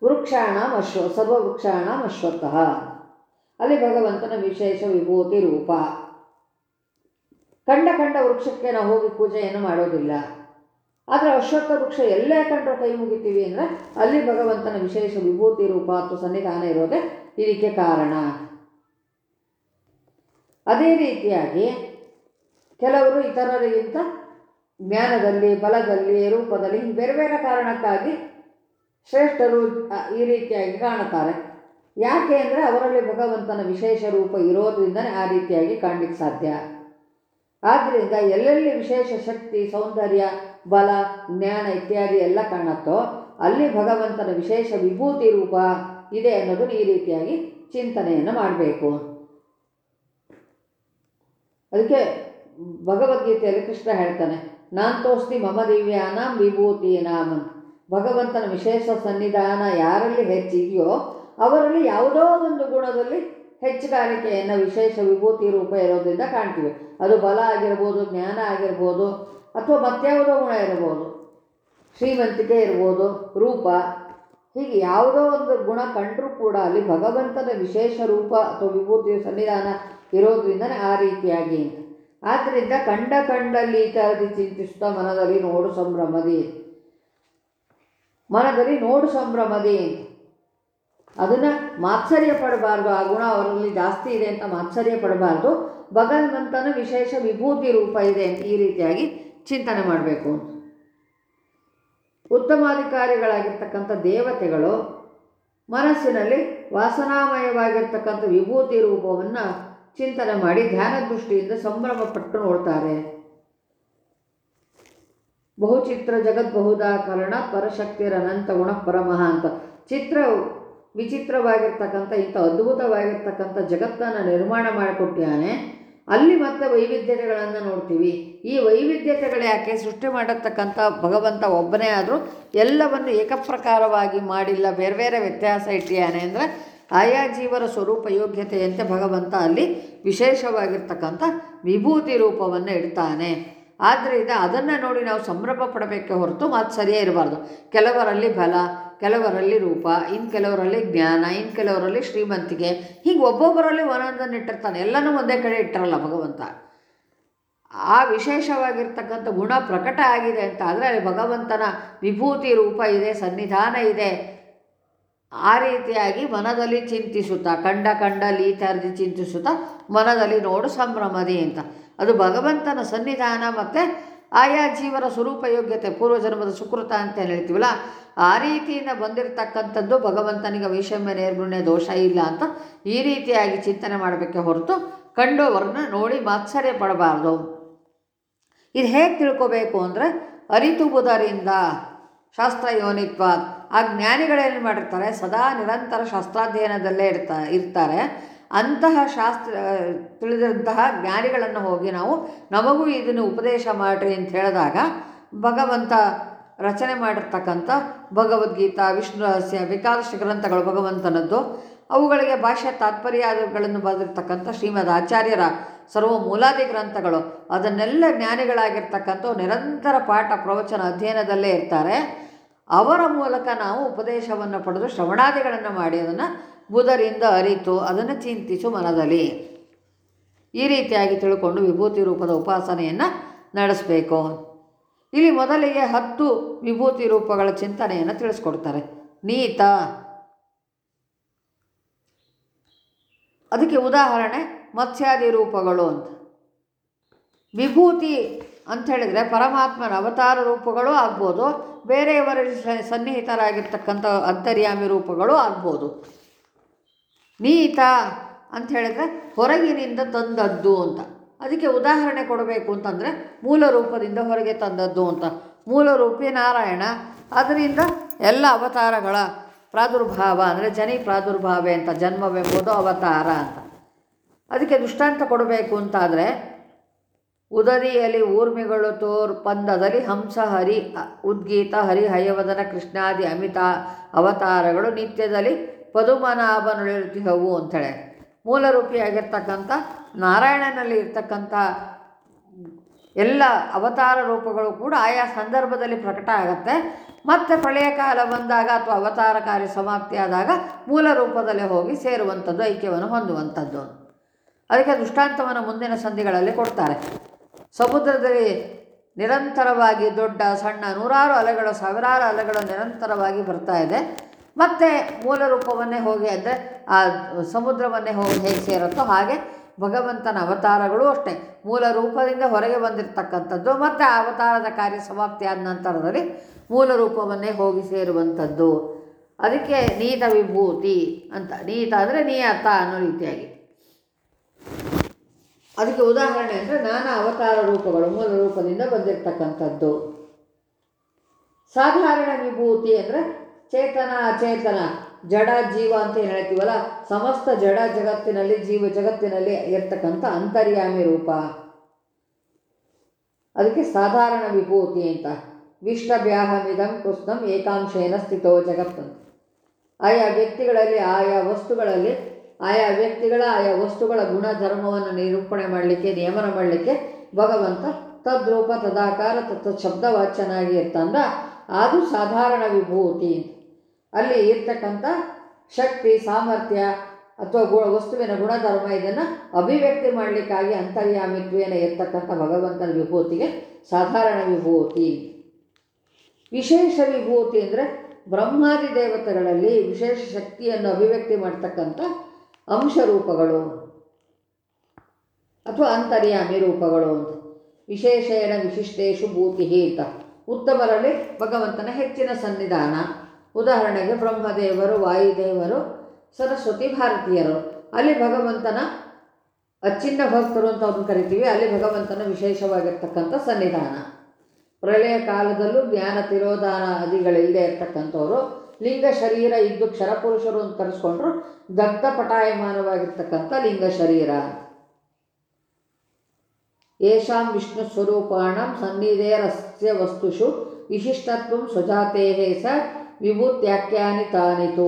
ವೃಕ್ಷಾಣ ಅಶ್ವ, ಸರ್ವವೃಕ್ಷಾಣ ಅಶ್ವತ್ಥ. ಅಲ್ಲಿ ಭಗವಂತನ ವಿಶೇಷ ವಿಭೂತಿ ರೂಪ. ಕಂಡ ಕಂಡ ವೃಕ್ಷಕ್ಕೆ ನಾವು ಹೋಗಿ ಪೂಜೆಯನ್ನು ಮಾಡೋದಿಲ್ಲ. ಆದರೆ ಅಶ್ವತ್ಥ ವೃಕ್ಷ ಎಲ್ಲೇ ಕಂಡ್ರೆ ಕೈ ಮುಗಿತೀವಿ ಅಂದರೆ ಅಲ್ಲಿ ಭಗವಂತನ ವಿಶೇಷ ವಿಭೂತಿ ರೂಪ ಅಥವಾ ಸನ್ನಿಧಾನ ಇರೋದೇ ಇದಕ್ಕೆ ಕಾರಣ. ಅದೇ ರೀತಿಯಾಗಿ ಕೆಲವರು ಇತರರಿಗಿಂತ ಜ್ಞಾನದಲ್ಲಿ, ಬಲದಲ್ಲಿ, ರೂಪದಲ್ಲಿ ಬೇರೆ ಬೇರೆ ಕಾರಣಕ್ಕಾಗಿ ಶ್ರೇಷ್ಠರು ಈ ರೀತಿಯಾಗಿ ಕಾಣುತ್ತಾರೆ. ಯಾಕೆ ಅಂದರೆ ಅವರಲ್ಲಿ ಭಗವಂತನ ವಿಶೇಷ ರೂಪ ಇರೋದ್ರಿಂದನೇ ಆ ರೀತಿಯಾಗಿ ಕಾಣಲಿಕ್ಕೆ ಸಾಧ್ಯ. ಆದ್ದರಿಂದ ಎಲ್ಲೆಲ್ಲಿ ವಿಶೇಷ ಶಕ್ತಿ, ಸೌಂದರ್ಯ, ಬಲ, ಜ್ಞಾನ ಇತ್ಯಾದಿ ಎಲ್ಲ ಕಾಣುತ್ತೋ ಅಲ್ಲಿ ಭಗವಂತನ ವಿಶೇಷ ವಿಭೂತಿ ರೂಪ ಇದೆ ಅನ್ನೋದನ್ನು ಈ ರೀತಿಯಾಗಿ ಚಿಂತನೆಯನ್ನು ಮಾಡಬೇಕು. ಅದಕ್ಕೆ ಭಗವದ್ಗೀತೆಯಲ್ಲಿ ಕೃಷ್ಣ ಹೇಳ್ತಾನೆ ನಾಂತೋಸ್ತಿ ಮಮ ದಿವ್ಯಾನಾಂ ವಿಭೂತಿ ನಾಮನ್ ಭಗವಂತನ ವಿಶೇಷ ಸನ್ನಿಧಾನ ಯಾರಲ್ಲಿ ಹೆಚ್ಚಿದೆಯೋ ಅವರಲ್ಲಿ ಯಾವುದೋ ಒಂದು ಗುಣದಲ್ಲಿ ಹೆಚ್ಚುಗಾರಿಕೆಯನ್ನು ವಿಶೇಷ ವಿಭೂತಿ ರೂಪ ಇರೋದ್ರಿಂದ ಕಾಣ್ತೀವಿ. ಅದು ಬಲ ಆಗಿರ್ಬೋದು, ಜ್ಞಾನ ಆಗಿರ್ಬೋದು, ಅಥವಾ ಮತ್ಯಾವುದೋ ಗುಣ ಇರ್ಬೋದು. ಶ್ರೀಮಂತಿಕೆ ಇರ್ಬೋದು, ರೂಪ, ಹೀಗೆ ಯಾವುದೋ ಒಂದು ಗುಣ ಕಂಡರೂ ಕೂಡ ಅಲ್ಲಿ ಭಗವಂತನ ವಿಶೇಷ ರೂಪ ಅಥವಾ ವಿಭೂತಿ ಸನ್ನಿಧಾನ ಇರೋದ್ರಿಂದನೇ ಆ ರೀತಿಯಾಗಿ ಅಂತ. ಆದ್ದರಿಂದ ಕಂಡ ಕಂಡಲ್ಲಿ ಇತ್ಯಾದಿ ಚಿಂತಿಸುತ್ತಾ ಮನದಲ್ಲಿ ನೋಡು ಸಂಭ್ರಮದಿ. ಮನದಲ್ಲಿ ನೋಡು ಸಂಭ್ರಮದಿ ಅಂತ. ಅದನ್ನು ಮಾತ್ಸರ್ಯ ಪಡಬಾರ್ದು ಆ ಗುಣ ಅವರಲ್ಲಿ ಜಾಸ್ತಿ ಇದೆ ಅಂತ ಮಾತ್ಸರ್ಯ ಪಡಬಾರ್ದು ಭಗವಂತನ ವಿಶೇಷ ವಿಭೂತಿ ರೂಪ ಇದೆ ಅಂತ ಈ ರೀತಿಯಾಗಿ ಚಿಂತನೆ ಮಾಡಬೇಕು ಅಂತ. ಉತ್ತಮಾಧಿಕಾರಿಗಳಾಗಿರ್ತಕ್ಕಂಥ ದೇವತೆಗಳು ಮನಸ್ಸಿನಲ್ಲಿ ವಾಸನಾಮಯವಾಗಿರ್ತಕ್ಕಂಥ ವಿಭೂತಿ ರೂಪವನ್ನು ಚಿಂತನೆ ಮಾಡಿ ಧ್ಯಾನ ದೃಷ್ಟಿಯಿಂದ ಸಂಭ್ರಮ ಪಟ್ಟು ನೋಡ್ತಾರೆ. ಬಹುಚಿತ್ರ ಜಗದ್ಬಹುದಾಕರಣ ಪರಶಕ್ತಿರನಂತ ಗುಣ ಪರಮಃ ಅಂತ. ಚಿತ್ರ ವಿಚಿತ್ರವಾಗಿರ್ತಕ್ಕಂಥ, ಇಂಥ ಅದ್ಭುತವಾಗಿರ್ತಕ್ಕಂಥ ಜಗತ್ತನ್ನು ನಿರ್ಮಾಣ ಮಾಡಿಕೊಟ್ಟಿಯಾನೆ ಅಲ್ಲಿ ಮತ್ತೆ ವೈವಿಧ್ಯತೆಗಳನ್ನು ನೋಡ್ತೀವಿ. ಈ ವೈವಿಧ್ಯತೆಗಳು ಯಾಕೆ ಸೃಷ್ಟಿ ಮಾಡತಕ್ಕಂಥ ಭಗವಂತ ಒಬ್ಬನೇ ಆದರೂ ಎಲ್ಲವನ್ನು ಏಕಪ್ರಕಾರವಾಗಿ ಮಾಡಿಲ್ಲ, ಬೇರೆ ಬೇರೆ ವ್ಯತ್ಯಾಸ ಇಟ್ಟಿಯಾನೆ ಅಂದರೆ ಆಯಾ ಜೀವರ ಸ್ವರೂಪ ಯೋಗ್ಯತೆಯಂತೆ ಭಗವಂತ ಅಲ್ಲಿ ವಿಶೇಷವಾಗಿರ್ತಕ್ಕಂಥ ವಿಭೂತಿ ರೂಪವನ್ನು ಇಡ್ತಾನೆ. ಆದ್ದರಿಂದ ಅದನ್ನು ನೋಡಿ ನಾವು ಸಂಭ್ರಮ ಪಡಬೇಕೆ ಹೊರತು ಮಾತು ಸರಿಯೇ ಇರಬಾರ್ದು. ಕೆಲವರಲ್ಲಿ ಬಲ, ಕೆಲವರಲ್ಲಿ ರೂಪ ಇನ್ನು ಕೆಲವರಲ್ಲಿ ಜ್ಞಾನ ಇನ್ನು ಕೆಲವರಲ್ಲಿ ಶ್ರೀಮಂತಿಕೆ, ಹೀಗೆ ಒಬ್ಬೊಬ್ಬರಲ್ಲಿ ಒಂದೊಂದನ್ನು ಇಟ್ಟಿರ್ತಾನೆ. ಎಲ್ಲನೂ ಒಂದೇ ಕಡೆ ಇಟ್ಟಿರಲ್ಲ ಭಗವಂತ. ಆ ವಿಶೇಷವಾಗಿರ್ತಕ್ಕಂಥ ಗುಣ ಪ್ರಕಟ ಆಗಿದೆ ಅಂತ ಆದರೆ ಭಗವಂತನ ವಿಭೂತಿ ರೂಪ ಇದೆ, ಸನ್ನಿಧಾನ ಇದೆ. ಆ ರೀತಿಯಾಗಿ ಮನದಲ್ಲಿ ಚಿಂತಿಸುತ್ತಾ, ಕಂಡ ಕಂಡ ಲೀತರ್ದಿ ಚಿಂತಿಸುತ್ತಾ ಮನದಲ್ಲಿ ನೋಡು ಸಂಭ್ರಮದಿ ಅಂತ. ಅದು ಭಗವಂತನ ಸನ್ನಿಧಾನ ಮತ್ತು ಆಯಾ ಜೀವನ ಸ್ವರೂಪ ಯೋಗ್ಯತೆ, ಪೂರ್ವಜನ್ಮದ ಸುಕೃತ ಅಂತ ಹೇಳ್ತೀವಲ್ಲ, ಆ ರೀತಿಯಿಂದ ಬಂದಿರತಕ್ಕಂಥದ್ದು ಭಗವಂತನಿಗೆ ವೈಷಮ್ಯ, ನೇರ್ಗುಣ್ಯ, ದೋಷ ಇಲ್ಲ ಅಂತ ಈ ರೀತಿಯಾಗಿ ಚಿಂತನೆ ಮಾಡಬೇಕೆ ಹೊರತು ಕಂಡವರನ್ನ ನೋಡಿ ಮಾತ್ಸರ್ಯ ಪಡಬಾರ್ದು. ಇದು ಹೇಗೆ ತಿಳ್ಕೋಬೇಕು ಅಂದರೆ ಅರಿತು ಬುಧರಿಂದ ಶಾಸ್ತ್ರ ಯೋನಿತ್ವ. ಆ ಜ್ಞಾನಿಗಳೇನು ಮಾಡಿರ್ತಾರೆ? ಸದಾ ನಿರಂತರ ಶಾಸ್ತ್ರಾಧ್ಯಯನದಲ್ಲೇ ಇರ್ತಾ, ಇರ್ತಾರೆ. ಅಂತಹ ಶಾಸ್ತ್ರ ತಿಳಿದಂತಹ ಜ್ಞಾನಿಗಳನ್ನು ಹೋಗಿ ನಾವು ನಮಗೂ ಇದನ್ನು ಉಪದೇಶ ಮಾಡಿರಿ ಅಂತ ಹೇಳಿದಾಗ ಭಗವಂತ ರಚನೆ ಮಾಡಿರ್ತಕ್ಕಂಥ ಭಗವದ್ಗೀತಾ, ವಿಷ್ಣು ರಹಸ್ಯ, ವಿಕಾದಶ ಗ್ರಂಥಗಳು ಭಗವಂತನದ್ದು. ಅವುಗಳಿಗೆ ಭಾಷಾ ತಾತ್ಪರ್ಯಗಳನ್ನು ಬರೆದಿರ್ತಕ್ಕಂಥ ಶ್ರೀಮದ್ ಆಚಾರ್ಯರ ಸರ್ವ ಮೂಲಾದಿ ಗ್ರಂಥಗಳು. ಅದನ್ನೆಲ್ಲ ಜ್ಞಾನಿಗಳಾಗಿರ್ತಕ್ಕಂಥ ನಿರಂತರ ಪಾಠ ಪ್ರವಚನ ಅಧ್ಯಯನದಲ್ಲೇ ಇರ್ತಾರೆ. ಅವರ ಮೂಲಕ ನಾವು ಉಪದೇಶವನ್ನು ಪಡೆದು ಶ್ರವಣಾದಿಗಳನ್ನು ಮಾಡಿ ಅದನ್ನು ಬುಧರಿಂದ ಅರಿತು ಅದನ್ನು ಚಿಂತಿಸು ಮನದಲ್ಲಿ. ಈ ರೀತಿಯಾಗಿ ತಿಳ್ಕೊಂಡು ವಿಭೂತಿ ರೂಪದ ಉಪಾಸನೆಯನ್ನು ನಡೆಸಬೇಕು. ಇಲ್ಲಿ ಮೊದಲಿಗೆ ಹತ್ತು ವಿಭೂತಿ ರೂಪಗಳ ಚಿಂತನೆಯನ್ನು ತಿಳಿಸ್ಕೊಡ್ತಾರೆ. ನೀತ ಅದಕ್ಕೆ ಉದಾಹರಣೆ ಮತ್ಸ್ಯಾದಿ ರೂಪಗಳು ಅಂತ. ವಿಭೂತಿ ಅಂತ ಹೇಳಿದರೆ ಪರಮಾತ್ಮನ ಅವತಾರ ರೂಪಗಳು ಆಗ್ಬೋದು ಬೇರೆಯವರ ಸನ್ನಿಹಿತರಾಗಿರ್ತಕ್ಕಂಥ ಅಂತರ್ಯಾಮಿ ರೂಪಗಳು ಆಗ್ಬೋದು. ನೀತ ಹೇಳಿದರೆ ಹೊರಗಿನಿಂದ ತಂದದ್ದು ಅಂತ. ಅದಕ್ಕೆ ಉದಾಹರಣೆ ಕೊಡಬೇಕು ಅಂತಂದರೆ ಮೂಲ ರೂಪದಿಂದ ಹೊರಗೆ ತಂದದ್ದು ಅಂತ. ಮೂಲ ರೂಪಿ ನಾರಾಯಣ. ಅದರಿಂದ ಎಲ್ಲ ಅವತಾರಗಳ ಪ್ರಾದುರ್ಭಾವ ಅಂದರೆ ಜನಿ ಪ್ರಾದುರ್ಭಾವೆ ಅಂತ, ಜನ್ಮವೆಂಬುದು ಅವತಾರ ಅಂತ. ಅದಕ್ಕೆ ದೃಷ್ಟಾಂತ ಕೊಡಬೇಕು ಅಂತಾದರೆ ಉದರಿಯಲ್ಲಿ ಊರ್ಮಿಗಳು ತೋರ್ ಪಂದದಲ್ಲಿ ಹಂಸ, ಹರಿ ಉದ್ಗೀತ ಹರಿ ಹಯವದನ ಕೃಷ್ಣಾದಿ, ಅಮಿತ ಅವತಾರಗಳು ನಿತ್ಯದಲ್ಲಿ ಪದುಮನಾಭನುಳಿರ್ತಿಹವು ಅಂಥೇಳಿ. ಮೂಲರೂಪಿಯಾಗಿರ್ತಕ್ಕಂಥ ನಾರಾಯಣನಲ್ಲಿ ಇರ್ತಕ್ಕಂಥ ಎಲ್ಲ ಅವತಾರ ರೂಪಗಳು ಕೂಡ ಆಯಾ ಸಂದರ್ಭದಲ್ಲಿ ಪ್ರಕಟ ಆಗುತ್ತೆ. ಮತ್ತು ಪ್ರಳಯ ಕಾಲ ಬಂದಾಗ ಅಥವಾ ಅವತಾರ ಕಾರ್ಯ ಸಮಾಪ್ತಿಯಾದಾಗ ಮೂಲ ರೂಪದಲ್ಲಿ ಹೋಗಿ ಸೇರುವಂಥದ್ದು, ಐಕ್ಯವನ್ನು ಹೊಂದುವಂಥದ್ದು. ಅದಕ್ಕೆ ದೃಷ್ಟಾಂತವನ್ನು ಮುಂದಿನ ಸಂಧಿಗಳಲ್ಲಿ ಕೊಡ್ತಾರೆ. ಸಮುದ್ರದಲ್ಲಿ ನಿರಂತರವಾಗಿ ದೊಡ್ಡ, ಸಣ್ಣ, ನೂರಾರು ಅಲೆಗಳು, ಸಾವಿರಾರು ಅಲೆಗಳು ನಿರಂತರವಾಗಿ ಬರ್ತಾ ಇದೆ. ಮತ್ತೆ ಮೂಲ ರೂಪವನ್ನೇ ಹೋಗಿ ಅಂದರೆ ಆ ಸಮುದ್ರವನ್ನೇ ಹೋಗಿ ಹೇಗೆ ಸೇರುತ್ತೋ ಹಾಗೆ ಭಗವಂತನ ಅವತಾರಗಳು ಅಷ್ಟೇ. ಮೂಲ ರೂಪದಿಂದ ಹೊರಗೆ ಬಂದಿರತಕ್ಕಂಥದ್ದು ಮತ್ತು ಆ ಅವತಾರದ ಕಾರ್ಯ ಸಮಾಪ್ತಿಯಾದ ನಂತರದಲ್ಲಿ ಮೂಲ ರೂಪವನ್ನೇ ಹೋಗಿ ಸೇರುವಂಥದ್ದು. ಅದಕ್ಕೆ ನೀತ ವಿಭೂತಿ ಅಂತ. ನೀತ ಅಂದರೆ ನೀಯತ ಅನ್ನೋ ರೀತಿಯಾಗಿ. ಅದಕ್ಕೆ ಉದಾಹರಣೆ ಅಂದರೆ ನಾನಾ ಅವತಾರ ರೂಪಗಳು ಮೂಲ ರೂಪದಿಂದ ಬಂದಿರತಕ್ಕಂಥದ್ದು. ಸಾಧಾರಣ ವಿಭೂತಿ ಅಂದರೆ ಚೇತನ ಅಚೇತನ ಜಡ, ಜೀವ ಅಂತ ಏನು ಹೇಳ್ತೀವಲ್ಲ? ಸಮಸ್ತ ಜಡ ಜಗತ್ತಿನಲ್ಲಿ, ಜೀವ ಜಗತ್ತಿನಲ್ಲಿ ಇರ್ತಕ್ಕಂಥ ಅಂತರ್ಯಾಮಿ ರೂಪ. ಅದಕ್ಕೆ ಸಾಧಾರಣ ವಿಭೂತಿ ಅಂತ. ವಿಷ್ಟವ್ಯಾಹಮಿದಂ ಕೃಷ್ಣಂ ಏಕಾಂಶೇನ ಸ್ಥಿತೋ ಜಗತ್ತು. ಆಯಾ ವ್ಯಕ್ತಿಗಳಲ್ಲಿ, ಆಯಾ ವಸ್ತುಗಳಲ್ಲಿ, ಆಯಾ ವ್ಯಕ್ತಿಗಳ, ಆಯಾ ವಸ್ತುಗಳ ಗುಣಧರ್ಮವನ್ನು ನಿರೂಪಣೆ ಮಾಡಲಿಕ್ಕೆ, ನಿಯಮನ ಮಾಡಲಿಕ್ಕೆ ಭಗವಂತ ತದ್ರೂಪ, ತದಾಕಾರ ತತ್ ಶಬ್ದವಾಚ್ಯನಾಗಿ ಇರ್ತಂದ ಅದು ಸಾಧಾರಣ ವಿಭೂತಿ ಅಲ್ಲಿ ಇರ್ತಕ್ಕಂಥ ಶಕ್ತಿ, ಸಾಮರ್ಥ್ಯ ಅಥವಾ ಗು, ವಸ್ತುವಿನ ಗುಣಧರ್ಮ ಇದನ್ನು ಅಭಿವ್ಯಕ್ತಿ ಮಾಡಲಿಕ್ಕಾಗಿ ಅಂತರ್ಯಾಮಿತ್ವೇನ ಇರ್ತಕ್ಕಂಥ ಭಗವಂತನ ವಿಭೂತಿಗೆ ಸಾಧಾರಣ ವಿಭೂತಿ. ವಿಶೇಷ ವಿಭೂತಿ ಅಂದರೆ ಬ್ರಹ್ಮಾದಿ ದೇವತೆಗಳಲ್ಲಿ ವಿಶೇಷ ಶಕ್ತಿಯನ್ನು ಅಭಿವ್ಯಕ್ತಿ ಮಾಡ್ತಕ್ಕಂಥ ಅಂಶರೂಪಗಳು. ಅಥವಾ ಅಂತರ್ಯಾಮಿ ರೂಪಗಳು ಅಂತ. ವಿಶೇಷೇಣ ವಿಶಿಷ್ಟೇಶು ಭೂತಿ ಅಂತ. ಉತ್ತಮರಲ್ಲಿ ಭಗವಂತನ ಹೆಚ್ಚಿನ ಸನ್ನಿಧಾನ. ಉದಾಹರಣೆಗೆ ಬ್ರಹ್ಮದೇವರು, ವಾಯುದೇವರು, ಸರಸ್ವತಿ ಭಾರತೀಯರು. ಅಲ್ಲಿ ಭಗವಂತನ ಅಚ್ಚಿನ್ನ ಭಕ್ತರು ಅಂತ ಅವ್ರನ್ನ ಕರಿತೀವಿ. ಅಲ್ಲಿ ಭಗವಂತನ ವಿಶೇಷವಾಗಿರ್ತಕ್ಕಂಥ ಸನ್ನಿಧಾನ. ಪ್ರಳಯ ಕಾಲದಲ್ಲೂ ಜ್ಞಾನ ತಿರೋಧಾನ ಆದಿಗಳಿಲ್ಲದೆ ಇರ್ತಕ್ಕಂಥವ್ರು, ಲಿಂಗ ಶರೀರ ಇದ್ದು ಕ್ಷರಪುರುಷರು ಅಂತ ಕರೆಸ್ಕೊಂಡ್ರು ದಗ್ಧ ಪಟಾಯಮಾನವಾಗಿರ್ತಕ್ಕಂಥ ಲಿಂಗ ಶರೀರ ಯಶಾಂ ವಿಷ್ಣು ಸ್ವರೂಪಾಣಂ ಸನ್ನಿಧೇರಸ್ಯ ವಸ್ತುಷು ವಿಶಿಷ್ಟತ್ವ ಸ್ವಜಾತೇ ಸ ವಿಭೂತ್ಯಾಖ್ಯಾನಿ ತಾನಿತು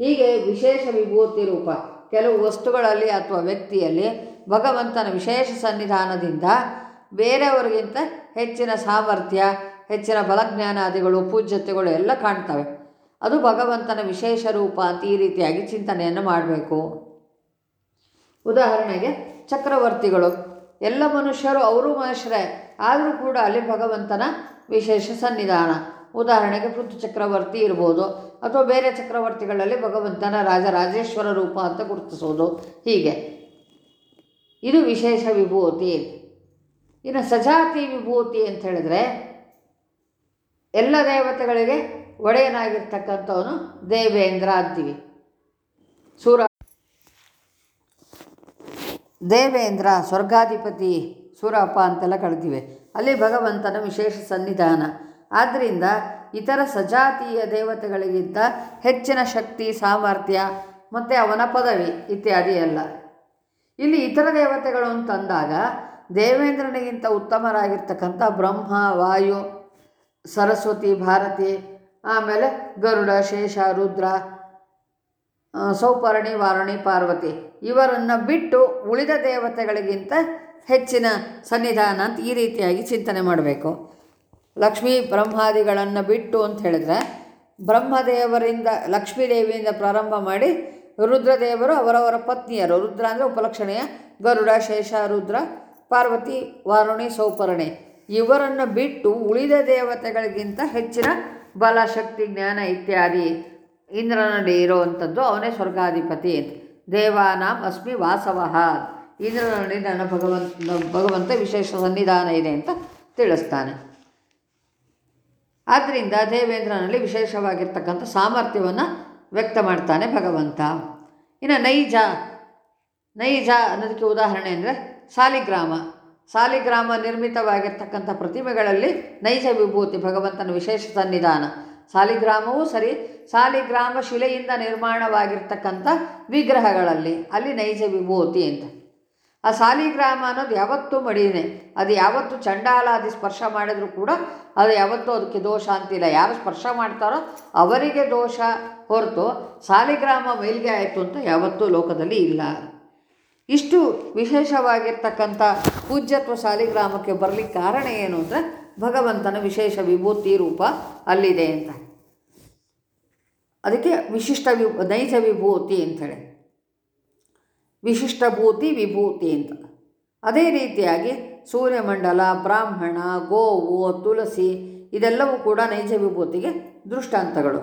ಹೀಗೆ ವಿಶೇಷ ವಿಭೂತಿ ರೂಪ ಕೆಲವು ವಸ್ತುಗಳಲ್ಲಿ ಅಥವಾ ವ್ಯಕ್ತಿಯಲ್ಲಿ ಭಗವಂತನ ವಿಶೇಷ ಸನ್ನಿಧಾನದಿಂದ ಬೇರೆಯವರಿಗಿಂತ ಹೆಚ್ಚಿನ ಸಾಮರ್ಥ್ಯ, ಹೆಚ್ಚಿನ ಬಲಜ್ಞಾನಾದಿಗಳು, ಪೂಜ್ಯತೆಗಳು ಎಲ್ಲ ಕಾಣ್ತವೆ. ಅದು ಭಗವಂತನ ವಿಶೇಷ ರೂಪ, ಅಂತ ಈ ರೀತಿಯಾಗಿ ಚಿಂತನೆಯನ್ನು ಮಾಡಬೇಕು. ಉದಾಹರಣೆಗೆ ಚಕ್ರವರ್ತಿಗಳು. ಎಲ್ಲ ಮನುಷ್ಯರು ಅವರು ಮನುಷ್ಯರೇ ಆದರೂ ಕೂಡ ಅಲ್ಲಿ ಭಗವಂತನ ವಿಶೇಷ ಸನ್ನಿಧಾನ. ಉದಾಹರಣೆಗೆ ಪೃಥ್ವಿ ಚಕ್ರವರ್ತಿ ಇರ್ಬೋದು, ಅಥವಾ ಬೇರೆ ಚಕ್ರವರ್ತಿಗಳಲ್ಲಿ ಭಗವಂತನ ರಾಜರಾಜೇಶ್ವರ ರೂಪ ಅಂತ ಗುರುತಿಸೋದು. ಹೀಗೆ. ಇದು ವಿಶೇಷ ವಿಭೂತಿ. ಇನ್ನು ಸಜಾತಿ ವಿಭೂತಿ ಅಂತ ಹೇಳಿದ್ರೆ ಎಲ್ಲ ದೇವತೆಗಳಿಗೆ ಒಡೆಯನಾಗಿರ್ತಕ್ಕಂಥವನು ದೇವೇಂದ್ರ ಅಂತೀವಿ. ಸೂರ ದೇವೇಂದ್ರ, ಸ್ವರ್ಗಾಧಿಪತಿ, ಸೂರಪ್ಪ ಅಂತೆಲ್ಲ ಕಳಿತೀವಿ ಅಲ್ಲಿ ಭಗವಂತನ ವಿಶೇಷ ಸನ್ನಿಧಾನ. ಆದ್ದರಿಂದ ಇತರ ಸಜಾತೀಯ ದೇವತೆಗಳಿಗಿಂತ ಹೆಚ್ಚಿನ ಶಕ್ತಿ, ಸಾಮರ್ಥ್ಯ, ಮತ್ತು ಅವನ ಪದವಿ ಇತ್ಯಾದಿ ಎಲ್ಲ. ಇಲ್ಲಿ ಇತರ ದೇವತೆಗಳು ಅಂತಂದಾಗ ದೇವೇಂದ್ರನಿಗಿಂತ ಉತ್ತಮರಾಗಿರ್ತಕ್ಕಂಥ ಬ್ರಹ್ಮ, ವಾಯು, ಸರಸ್ವತಿ, ಭಾರತಿ, ಆಮೇಲೆ ಗರುಡ, ಶೇಷ, ರುದ್ರ ಸೌಪರ್ಣಿ, ವಾರಣಿ, ಪಾರ್ವತಿ ಇವರನ್ನು ಬಿಟ್ಟು ಉಳಿದ ದೇವತೆಗಳಿಗಿಂತ ಹೆಚ್ಚಿನ ಸನ್ನಿಧಾನ ಅಂತ ಈ ರೀತಿಯಾಗಿ ಚಿಂತನೆ ಮಾಡಬೇಕು. ಲಕ್ಷ್ಮೀ ಬ್ರಹ್ಮಾದಿಗಳನ್ನು ಬಿಟ್ಟು ಅಂತ ಹೇಳಿದ್ರೆ ಬ್ರಹ್ಮದೇವರಿಂದ, ಲಕ್ಷ್ಮೀದೇವಿಯಿಂದ ಪ್ರಾರಂಭ ಮಾಡಿ ರುದ್ರದೇವರು ಅವರವರ ಪತ್ನಿಯರು. ರುದ್ರ ಅಂದರೆ ಉಪಲಕ್ಷಣೆಯ ಗರುಡ, ಶೇಷ, ರುದ್ರ. ಪಾರ್ವತಿ, ವಾರುಣಿ, ಸೌಪರ್ಣಿ. ಇವರನ್ನು ಬಿಟ್ಟು ಉಳಿದ ದೇವತೆಗಳಿಗಿಂತ ಹೆಚ್ಚಿನ ಬಲ ಶಕ್ತಿ ಜ್ಞಾನ ಇತ್ಯಾದಿ ಇಂದ್ರನಲ್ಲಿ ಇರುವಂಥದ್ದು ಅವನೇ ಸ್ವರ್ಗಾಧಿಪತಿ. ದೇವಾನಾಂ ಅಸ್ಮಿ ವಾಸವಃ. ಇಂದ್ರನಲ್ಲಿ ನನ್ನ ಭಗವಂತ ಭಗವಂತ ವಿಶೇಷ ಸನ್ನಿಧಾನ ಇದೆ ಅಂತ ತಿಳಿಸ್ತಾನೆ. ಆದ್ದರಿಂದ ದೇವೇಂದ್ರನಲ್ಲಿ ವಿಶೇಷವಾಗಿರ್ತಕ್ಕಂಥ ಸಾಮರ್ಥ್ಯವನ್ನು ವ್ಯಕ್ತ ಮಾಡ್ತಾನೆ ಭಗವಂತ. ಇನ್ನು ನೈಜ ನೈಜ ಅನ್ನೋದಕ್ಕೆ ಉದಾಹರಣೆ ಅಂದರೆ ಸಾಲಿಗ್ರಾಮ. ಸಾಲಿಗ್ರಾಮ ನಿರ್ಮಿತವಾಗಿರ್ತಕ್ಕಂಥ ಪ್ರತಿಮೆಗಳಲ್ಲಿ ನೈಜ ವಿಭೂತಿ, ಭಗವಂತನ ವಿಶೇಷ ಸನ್ನಿಧಾನ. ಸಾಲಿಗ್ರಾಮವೂ ಸರಿ, ಸಾಲಿಗ್ರಾಮ ಶಿಲೆಯಿಂದ ನಿರ್ಮಾಣವಾಗಿರ್ತಕ್ಕಂಥ ವಿಗ್ರಹಗಳಲ್ಲಿ ಅಲ್ಲಿ ನೈಜ ವಿಭೂತಿ ಅಂತ. ಆ ಸಾಲಿಗ್ರಾಮ ಅನ್ನೋದು ಯಾವತ್ತೂ ಮಡಿನೇ. ಅದು ಯಾವತ್ತು ಚಂಡಾಲಾದಿ ಸ್ಪರ್ಶ ಮಾಡಿದರೂ ಕೂಡ ಅದು ಯಾವತ್ತೂ ಅದಕ್ಕೆ ದೋಷ ಅಂತಿಲ್ಲ ಯಾರು ಸ್ಪರ್ಶ ಮಾಡ್ತಾರೋ ಅವರಿಗೆ ದೋಷ ಹೊರತು ಸಾಲಿಗ್ರಾಮ ಮೈಲಿಗೆ ಆಯಿತು ಅಂತ ಯಾವತ್ತೂ ಲೋಕದಲ್ಲಿ ಇಲ್ಲ. ಇಷ್ಟು ವಿಶೇಷವಾಗಿರ್ತಕ್ಕಂಥ ಪೂಜ್ಯತ್ವ ಶಾಲಿಗ್ರಾಮಕ್ಕೆ ಬರಲಿಕ್ಕೆ ಕಾರಣ ಏನು ಅಂದರೆ ಭಗವಂತನ ವಿಶೇಷ ವಿಭೂತಿ ರೂಪ ಅಲ್ಲಿದೆ ಅಂತ. ಅದಕ್ಕೆ ವಿಶಿಷ್ಟ ವಿ ನೈಜ ವಿಭೂತಿ ಅಂಥೇಳಿ ವಿಶಿಷ್ಟಭೂತಿ ವಿಭೂತಿ ಅಂತ. ಅದೇ ರೀತಿಯಾಗಿ ಸೂರ್ಯಮಂಡಲ, ಬ್ರಾಹ್ಮಣ, ಗೋವು, ತುಳಸಿ ಇದೆಲ್ಲವೂ ಕೂಡ ನೈಜ ವಿಭೂತಿಗೆ ದೃಷ್ಟಾಂತಗಳು.